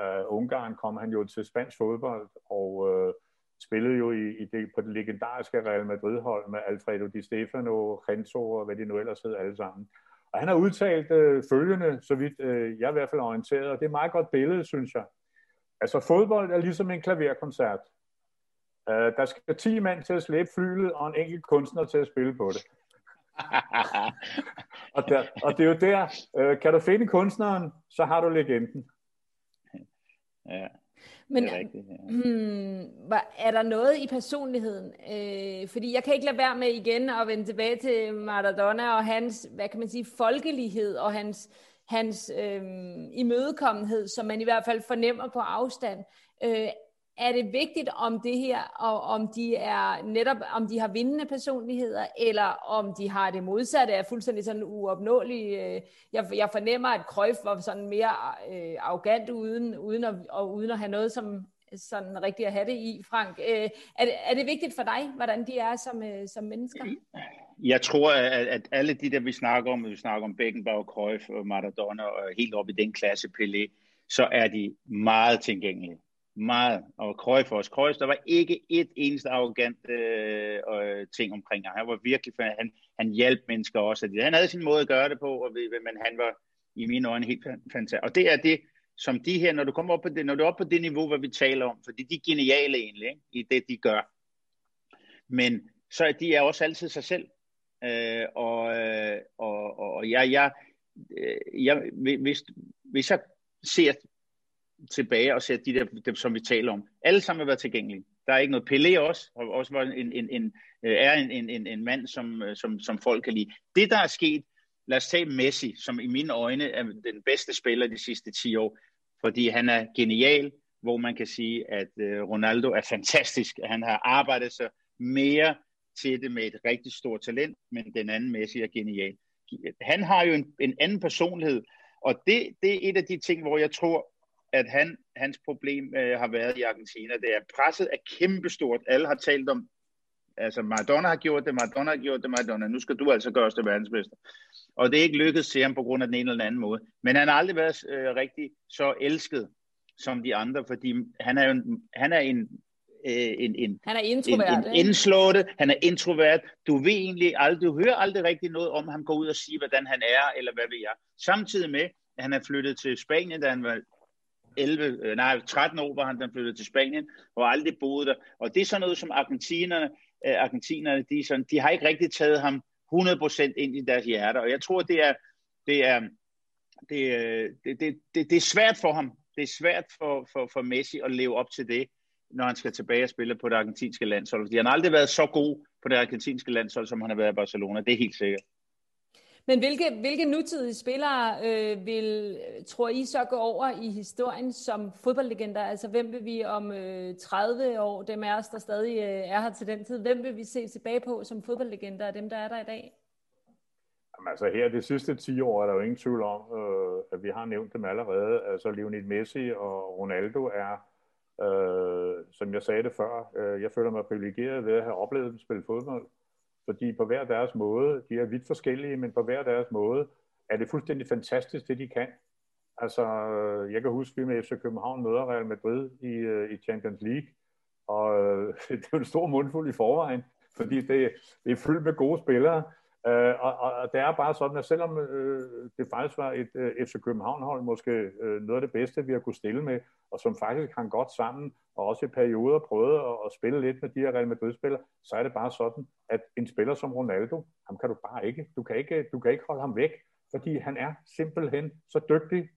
øh Ungarn, kom han jo til spansk fodbold, og øh, spillede jo i, i det, på det legendariske Real Madrid-hold med Alfredo Di Stefano, Renzo og hvad de nu ellers hed alle sammen. Og han har udtalt øh, følgende, så vidt øh, jeg er i hvert fald orienteret, og det er et meget godt billede, synes jeg. Altså fodbold er ligesom en klaverkoncert. Uh, der skal 10 mand til at slæbe flylet, og en enkelt kunstner til at spille på det. [LAUGHS] og, der, og det er jo der, uh, kan du finde kunstneren, så har du legenden. Ja. Men det er, rigtigt, ja. hmm, er der noget i personligheden? Øh, fordi jeg kan ikke lade være med igen at vende tilbage til Maradona og hans, hvad kan man sige, folkelighed og hans, hans øh, imødekommenhed, som man i hvert fald fornemmer på afstand. Øh, er det vigtigt om det her, og om de er netop, om de har vindende personligheder, eller om de har det modsatte, er fuldstændig sådan uopnåelige. Øh, jeg, jeg fornemmer, at Cruyff var sådan mere øh, arrogant uden, uden, at, og uden at have noget som sådan rigtigt at have det i, Frank. Øh, er, det, er det vigtigt for dig, hvordan de er som, øh, som mennesker? Jeg tror, at, at alle de der, vi snakker om, vi snakker om Beckenbauer, Cruyff og Maradona, og helt op i den klasse Pelé, så er de meget tilgængelige meget, og Cruyff også. Der var ikke et eneste arrogant øh, øh, ting omkring ham. Han var virkelig, han, han hjalp mennesker også. Han havde sin måde at gøre det på, og, men han var i mine øjne helt fantastisk. Og det er det, som de her, når du kommer op på det, når du er oppe på det niveau, hvad vi taler om, fordi de er geniale egentlig, ikke, i det, de gør. Men så er de er også altid sig selv. Øh, og, øh, og, og jeg, jeg, øh, jeg, hvis, hvis jeg ser tilbage og sætte de der, dem, som vi taler om. Alle sammen har været tilgængelige. Der er ikke noget. Pelé også, og også var en, en, en, øh, er en, en, en, en mand, som, øh, som, som folk kan lide. Det, der er sket, lad os tage Messi, som i mine øjne er den bedste spiller de sidste 10 år, fordi han er genial, hvor man kan sige, at øh, Ronaldo er fantastisk. Han har arbejdet sig mere til det med et rigtig stort talent, men den anden Messi er genial. Han har jo en, en anden personlighed, og det, det er et af de ting, hvor jeg tror, at han, hans problem øh, har været i Argentina. Det er, presset er kæmpestort. Alle har talt om, altså Maradona har gjort det, Maradona har gjort det, Maradona. Nu skal du altså gøre os til verdensmester. Og det er ikke lykkedes til ham på grund af den ene eller anden måde. Men han har aldrig været øh, rigtig så elsket som de andre, fordi han er jo en, han er en øh, en, en, han er introvert, en, en indslået, han er introvert. Du ved egentlig aldrig, du hører aldrig rigtig noget om, ham går ud og siger, hvordan han er, eller hvad ved jeg. Samtidig med, at han er flyttet til Spanien, da han var 11, øh, nej, 13 år var han den flyttede til Spanien, og aldrig boede der. Og det er sådan noget som argentinerne, øh, argentinerne de, sådan, de har ikke rigtig taget ham 100% ind i deres hjerter. Og jeg tror, det er, det er, det, øh, det, det, det, det er svært for ham. Det er svært for, for, for Messi at leve op til det, når han skal tilbage og spille på det argentinske landshold. Fordi han har aldrig været så god på det argentinske landshold, som han har været i Barcelona. Det er helt sikkert. Men hvilke, hvilke nutidige spillere øh, vil, tror I så gå over i historien som fodboldlegender? Altså hvem vil vi om øh, 30 år, dem af os, der stadig øh, er her til den tid, hvem vil vi se tilbage på som fodboldlegender af dem, der er der i dag? Jamen, altså her de sidste 10 år er der jo ingen tvivl om, øh, at vi har nævnt dem allerede. Altså Lionel Messi og Ronaldo er, øh, som jeg sagde det før, øh, jeg føler mig privilegeret ved at have oplevet dem spille fodbold fordi på hver deres måde, de er vidt forskellige, men på hver deres måde, er det fuldstændig fantastisk, det de kan. Altså, jeg kan huske, at vi med FC København møder Real Madrid i, øh, i Champions League, og øh, [LAUGHS] det er jo en stor mundfuld i forvejen, fordi det, det er fyldt med gode spillere, Øh, og, og det er bare sådan, at selvom øh, det faktisk var et øh, FC København-hold, måske øh, noget af det bedste, vi har kunne stille med, og som faktisk hang godt sammen, og også i perioder prøvede at, at spille lidt med de her Real Madrid-spillere, så er det bare sådan, at en spiller som Ronaldo, ham kan du bare ikke, du kan ikke, du kan ikke holde ham væk, fordi han er simpelthen så dygtig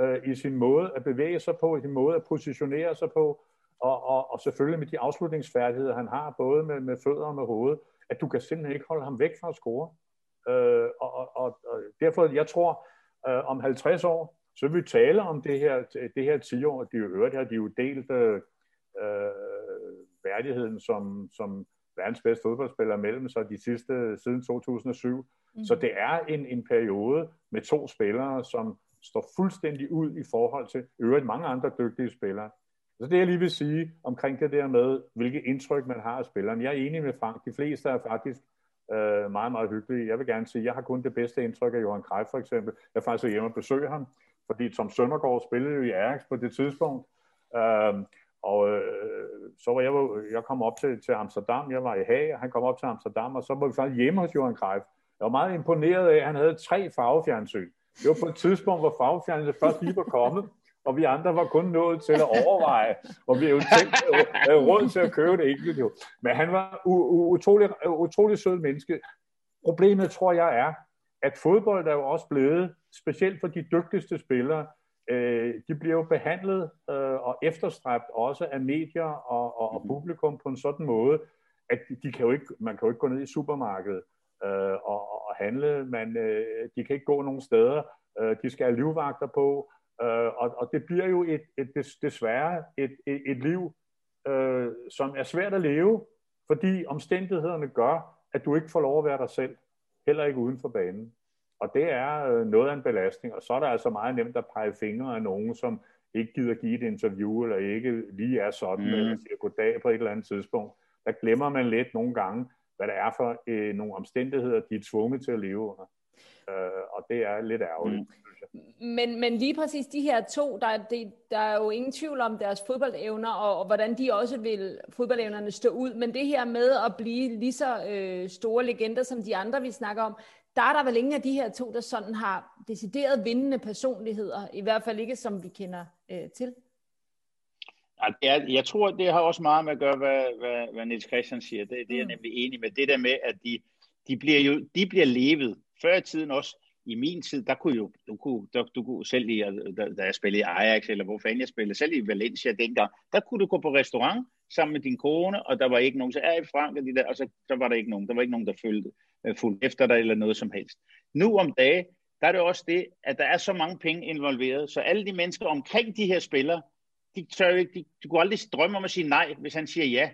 øh, i sin måde at bevæge sig på, i sin måde at positionere sig på, og, og, og selvfølgelig med de afslutningsfærdigheder, han har, både med, med fødder og med hovedet, at du kan simpelthen ikke holde ham væk fra at score. Øh, og, og, og derfor, jeg tror, øh, om 50 år, så vil vi tale om det her, det her 10 år. De øvrigt har de jo delt øh, værdigheden som, som verdens bedste fodboldspiller mellem sig de sidste siden 2007. Mm. Så det er en, en periode med to spillere, som står fuldstændig ud i forhold til øvrigt mange andre dygtige spillere. Så det jeg lige vil sige omkring det der med, hvilket indtryk man har af spilleren. Jeg er enig med Frank. De fleste er faktisk øh, meget, meget hyggelige. Jeg vil gerne sige, at jeg har kun det bedste indtryk af Johan Cruyff for eksempel. Jeg er faktisk hjemme og besøge ham, fordi Tom Søndergaard spillede jo i Ajax på det tidspunkt. Øh, og øh, så var jeg, jeg kom op til, til Amsterdam, jeg var i Haag, og han kom op til Amsterdam, og så var vi faktisk hjemme hos Johan Cruyff. Jeg var meget imponeret af, at han havde tre farvefjernsyn. Det var på et tidspunkt, hvor farvefjernsynet først lige var kommet, og vi andre var kun nået til at overveje, og vi jo tænkt øh, råd til at købe det enkelt jo. Men han var utrolig, utrolig sød menneske. Problemet tror jeg er, at fodbold er jo også blevet, specielt for de dygtigste spillere, øh, de bliver jo behandlet øh, og efterstræbt også af medier og, og, og mhm. publikum på en sådan måde, at de kan jo ikke, man kan jo ikke gå ned i supermarkedet øh, og, og handle, men øh, de kan ikke gå nogen steder, øh, de skal have livvagter på, øh, og, og det bliver jo et, et, desværre et, et, et liv, øh, som er svært at leve, fordi omstændighederne gør, at du ikke får lov at være dig selv, heller ikke uden for banen. Og det er øh, noget af en belastning, og så er der altså meget nemt at pege fingre af nogen, som ikke gider give et interview, eller ikke lige er sådan, mm. eller siger goddag på et eller andet tidspunkt. Der glemmer man lidt nogle gange, hvad det er for øh, nogle omstændigheder, de er tvunget til at leve under. Øh, og det er lidt ærgerligt. Mm. Men, men lige præcis de her to, der, det, der er jo ingen tvivl om deres fodboldevner, og, og hvordan de også vil fodboldevnerne stå ud. Men det her med at blive lige så øh, store legender som de andre, vi snakker om, der er der vel ingen af de her to, der sådan har decideret vindende personligheder, i hvert fald ikke som vi kender øh, til. Jeg, jeg tror, det har også meget med at gøre, hvad, hvad, hvad Niels Christian siger. Det, det er jeg mm. nemlig enig med. Det der med, at de, de bliver jo de bliver levet. Før i tiden også, i min tid, der kunne jo, du kunne, der, du kunne selv i, øh, da, da jeg spillede i Ajax, eller hvor fanden jeg spillede, selv i Valencia dengang, der kunne du gå på restaurant sammen med din kone, og der var ikke nogen, så er i Frank, og, de der, og så der var der ikke nogen, der var ikke nogen, der følte, øh, fulgte efter dig, eller noget som helst. Nu om dage, der er det også det, at der er så mange penge involveret, så alle de mennesker omkring de her spillere, de, tør ikke, de, de kunne aldrig drømme om at sige nej, hvis han siger ja.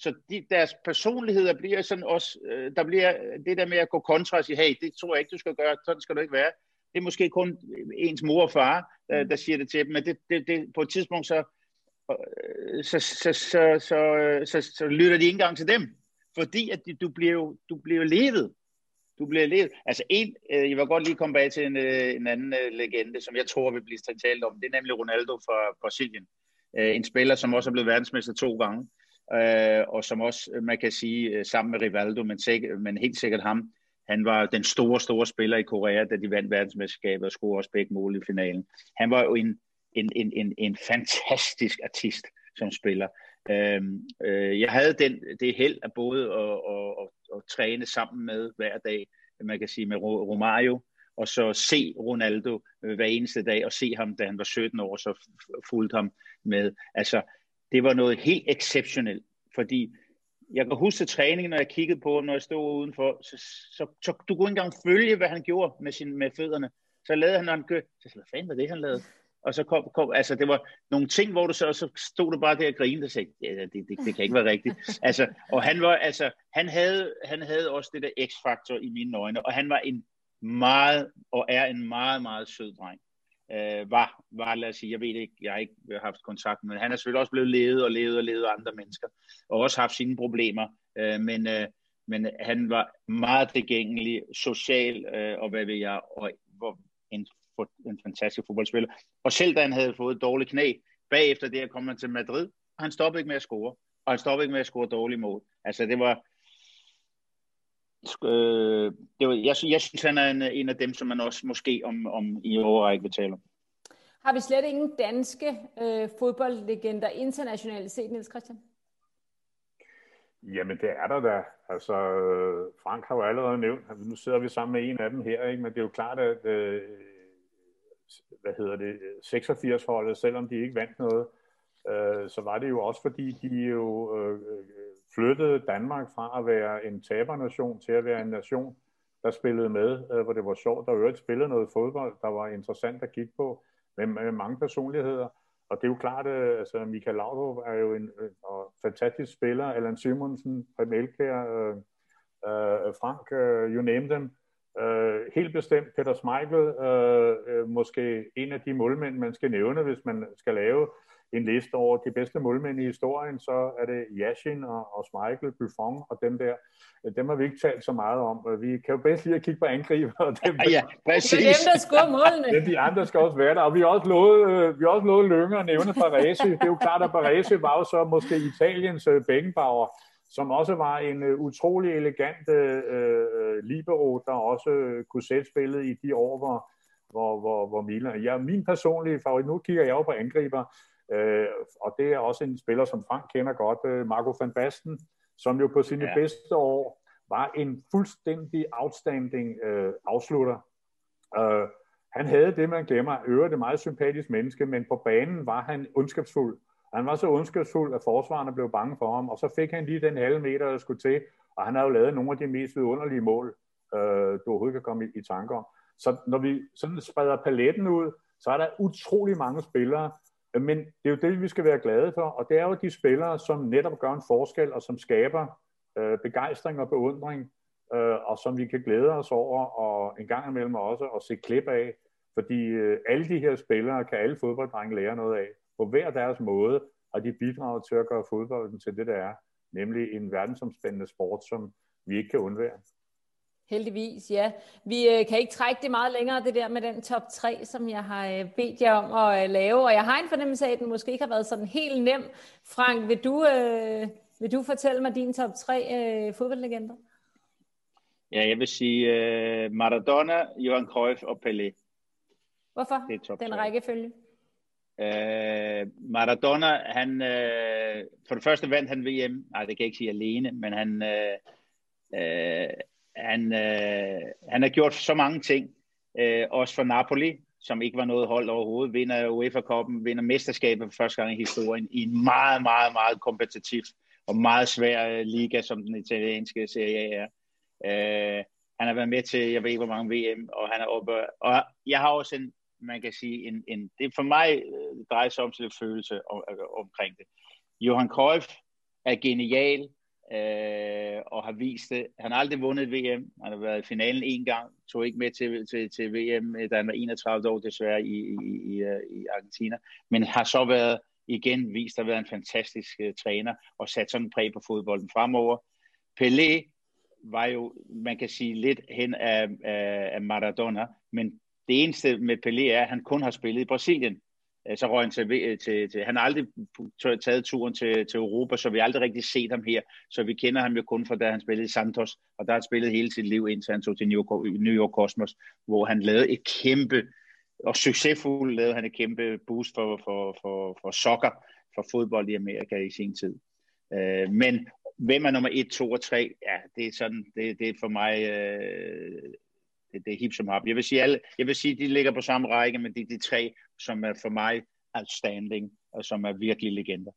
Så de, deres personligheder bliver sådan også, øh, der bliver det der med at gå kontra og sige, hey, det tror jeg ikke, du skal gøre, sådan skal du ikke være. Det er måske kun ens mor og far, der, der siger det til dem, men det, det, det, på et tidspunkt så, øh, så, så, så, så, så, så lytter de ikke engang til dem, fordi at du bliver jo du bliver levet. Du bliver levet. Altså en, øh, jeg vil godt lige komme bag til en, en anden legende, som jeg tror vil blive talt om, det er nemlig Ronaldo fra Brasilien. En spiller, som også er blevet verdensmester to gange øh, og som også, øh, man kan sige, øh, sammen med Rivaldo, men, sikkert, men helt sikkert ham, han var den store, store spiller i Korea, da de vandt verdensmesterskabet og scorede også begge mål i finalen. Han var jo en, en, en, en, en fantastisk artist som spiller. Øhm, øh, jeg havde den, det held af både at, at, at, at træne sammen med hver dag, man kan sige med Romario, og så se Ronaldo øh, hver eneste dag, og se ham, da han var 17 år, så fulgte ham med. Altså, det var noget helt exceptionelt, fordi jeg kan huske træningen, når jeg kiggede på ham, når jeg stod udenfor, så, så, så du kunne ikke engang følge, hvad han gjorde med, sin, med fødderne. Så lavede han, når han gør, så hvad fanden var det, han lavede? Og så kom, kom, altså det var nogle ting, hvor du så, så stod du bare der og grinede og sagde, ja, det, det, det kan ikke være rigtigt. altså, og han var, altså, han havde, han havde også det der x-faktor i mine øjne, og han var en meget, og er en meget, meget sød dreng øh, var, var, lad os sige, jeg ved ikke, jeg har ikke haft kontakt med, han er selvfølgelig også blevet ledet og ledet og ledet af andre mennesker, og også haft sine problemer, øh, men, øh, men han var meget tilgængelig, social, øh, og hvad ved jeg, og hvor, en, en fantastisk fodboldspiller. Og selv da han havde fået et dårligt knæ, bagefter det kom han til Madrid, og han stoppede ikke med at score, og han stoppede ikke med at score dårlige mål. Altså det var, øh, det var, jeg, jeg synes, han er en, en af dem, som man også måske om, om i overrække vil tale om. Har vi slet ingen danske øh, fodboldlegender internationalt set, Niels Christian? Jamen, det er der da. Altså, Frank har jo allerede nævnt, nu sidder vi sammen med en af dem her, ikke? men det er jo klart, at øh, hvad hedder det, 86-holdet, selvom de ikke vandt noget, øh, så var det jo også fordi, de jo øh, flyttede Danmark fra at være en tabernation til at være en nation, der spillede med, øh, hvor det var sjovt. Der øvrigt spillede noget fodbold, der var interessant at kigge på, med, med mange personligheder. Og det er jo klart, at øh, altså Michael Laudrup er jo en øh, og fantastisk spiller. Allan Simonsen, Preben Elkær, øh, øh, Frank, øh, you name them. Øh, helt bestemt Peter Smeichel, øh, øh, måske en af de målmænd, man skal nævne, hvis man skal lave en liste over de bedste målmænd i historien, så er det Yashin og, og Schmeichel, Buffon og dem der. Dem har vi ikke talt så meget om. Vi kan jo bedst lige at kigge på angriber. Og dem, ja, præcis. Det er dem, der scorer målene. de andre skal også være der. Og vi har også lovet, øh, vi har også lovet Lønge at nævne Baresi. Det er jo klart, at Baresi var jo så måske Italiens øh, Beckenbauer, som også var en uh, utrolig elegant uh, libero, der også uh, kunne sætte spillet i de år, hvor, hvor, hvor, hvor Milan... Ja, min personlige favorit, nu kigger jeg jo på angriber, Øh, og det er også en spiller, som Frank kender godt, øh, Marco van Basten, som jo på sine ja. bedste år var en fuldstændig outstanding øh, afslutter. Øh, han havde det, man glemmer, øvrigt et meget sympatisk menneske, men på banen var han ondskabsfuld. Han var så ondskabsfuld, at forsvarerne blev bange for ham, og så fik han lige den halve meter, der skulle til, og han har jo lavet nogle af de mest vidunderlige mål, øh, du overhovedet kan komme i, i tanke om. Så når vi sådan spreder paletten ud, så er der utrolig mange spillere, men det er jo det, vi skal være glade for, og det er jo de spillere, som netop gør en forskel, og som skaber øh, begejstring og beundring, øh, og som vi kan glæde os over, og en gang imellem også at se klip af, fordi øh, alle de her spillere kan alle fodbolddrenge lære noget af, på hver deres måde, og de bidrager til at gøre fodbolden til det, der er, nemlig en verdensomspændende sport, som vi ikke kan undvære. Heldigvis, ja. Vi øh, kan ikke trække det meget længere, det der med den top 3, som jeg har øh, bedt jer om at øh, lave. Og jeg har en fornemmelse af, at den måske ikke har været sådan helt nem. Frank, vil du, øh, vil du fortælle mig din top 3 øh, fodboldlegender? Ja, jeg vil sige øh, Maradona, Johan Cruyff og Pelé. Hvorfor det er top den 3. rækkefølge? Øh, Maradona, han, øh, for det første vandt han VM. Nej, det kan jeg ikke sige alene, men han, øh, øh, han, øh, han har gjort så mange ting, øh, også for Napoli, som ikke var noget hold overhovedet, vinder UEFA-koppen, vinder mesterskabet for første gang i historien, i en meget, meget, meget kompetitiv og meget svær øh, liga, som den italienske Serie A er. Øh, han har været med til, jeg ved ikke hvor mange VM, og han er oppe, og jeg har også en, man kan sige, en, en det for mig øh, drejer sig om til en følelse om, øh, omkring det. Johan Cruyff er genial, øh, og har vist det. Han har aldrig vundet VM. Han har været i finalen en gang, tog ikke med til, til, til VM, øh, da han var 31 år desværre i, i, i, øh, i Argentina, men har så været igen vist at være en fantastisk uh, træner og sat sådan en præg på fodbolden fremover. Pelé var jo, man kan sige, lidt hen af, af, af Maradona, men det eneste med Pelé er, at han kun har spillet i Brasilien. Øh, så røg han til, øh, til, til, han har aldrig taget turen til, til Europa, så vi har aldrig rigtig set ham her. Så vi kender ham jo kun fra da han spillede i Santos, og der har han spillet hele sit liv, indtil han tog til New York Cosmos, hvor han lavede et kæmpe, og succesfuldt lavede han et kæmpe boost for, for, for, for soccer, for fodbold i Amerika i sin tid. Øh, men hvem er nummer 1, 2 og 3? Ja, det er sådan, det, det er for mig, øh, det, det er hip som hap. Jeg vil sige, alle, jeg vil sige, de ligger på samme række, men det er de tre, som er for mig outstanding, og som er virkelig legender.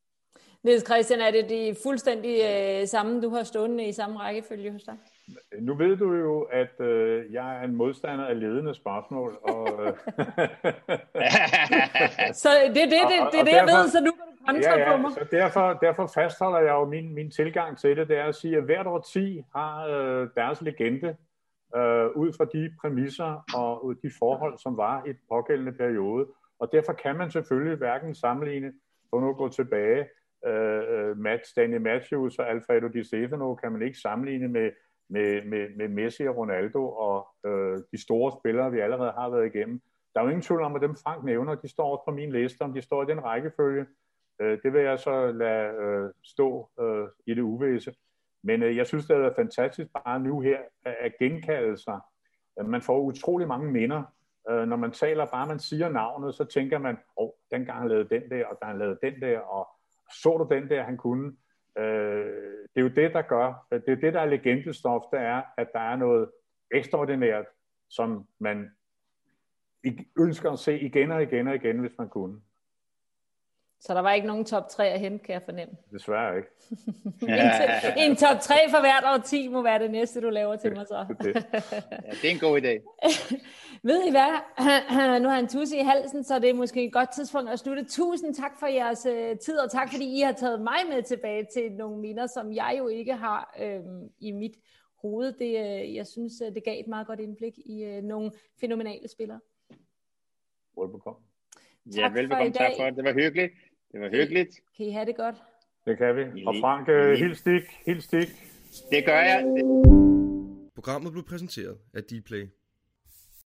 Niels Christian, er det de fuldstændig øh, samme, du har stående i samme rækkefølge hos dig? Nu ved du jo, at øh, jeg er en modstander af ledende spørgsmål. Og, øh, [LAUGHS] så det er det, det, det, det, det jeg ved, så nu kan du kontra ja, ja, på mig. Så derfor, derfor fastholder jeg jo min, min tilgang til det, det er at sige, at hvert årti har øh, deres legende, øh, ud fra de præmisser og de forhold, som var i den pågældende periode. Og derfor kan man selvfølgelig hverken sammenligne, for nu at gå tilbage, øh, øh Matt, Stanley Matthews og Alfredo Di Stefano kan man ikke sammenligne med, med, med, med Messi og Ronaldo og øh, de store spillere, vi allerede har været igennem. Der er jo ingen tvivl om, at dem Frank nævner, de står også på min liste, om de står i den rækkefølge. Øh, det vil jeg så lade øh, stå øh, i det uvæse. Men øh, jeg synes, det er fantastisk bare nu her at genkalde sig. Øh, man får utrolig mange minder. Øh, når man taler, bare man siger navnet, så tænker man, åh, oh, dengang han lavede den der, og der han lavede den der, og så du den der, han kunne. Øh, det er jo det, der gør, øh, det er det, der er legendestof, det er, at der er noget ekstraordinært, som man ønsker at se igen og igen og igen, hvis man kunne. Så der var ikke nogen top 3 at hente, kan jeg fornemme. Desværre ikke. [LAUGHS] en, en top 3 for hvert år 10 må være det næste, du laver til mig så. [LAUGHS] ja, det er en god idé. [LAUGHS] Ved I hvad? [CLEARS THROAT] nu har han tusse i halsen, så det er måske et godt tidspunkt at slutte. Tusind tak for jeres uh, tid, og tak fordi I har taget mig med tilbage til nogle minder, som jeg jo ikke har øhm, i mit hoved. Det, uh, jeg synes, øh, det gav et meget godt indblik i uh, nogle fænomenale spillere. Velbekomme. Ja, velbekomme. Tak for det. Det var hyggeligt. Det var hyggeligt. Kan I have det godt? Det kan vi. Og Frank, uh, helt stik, helt stik. Det gør jeg. Programmet blev præsenteret af Dplay.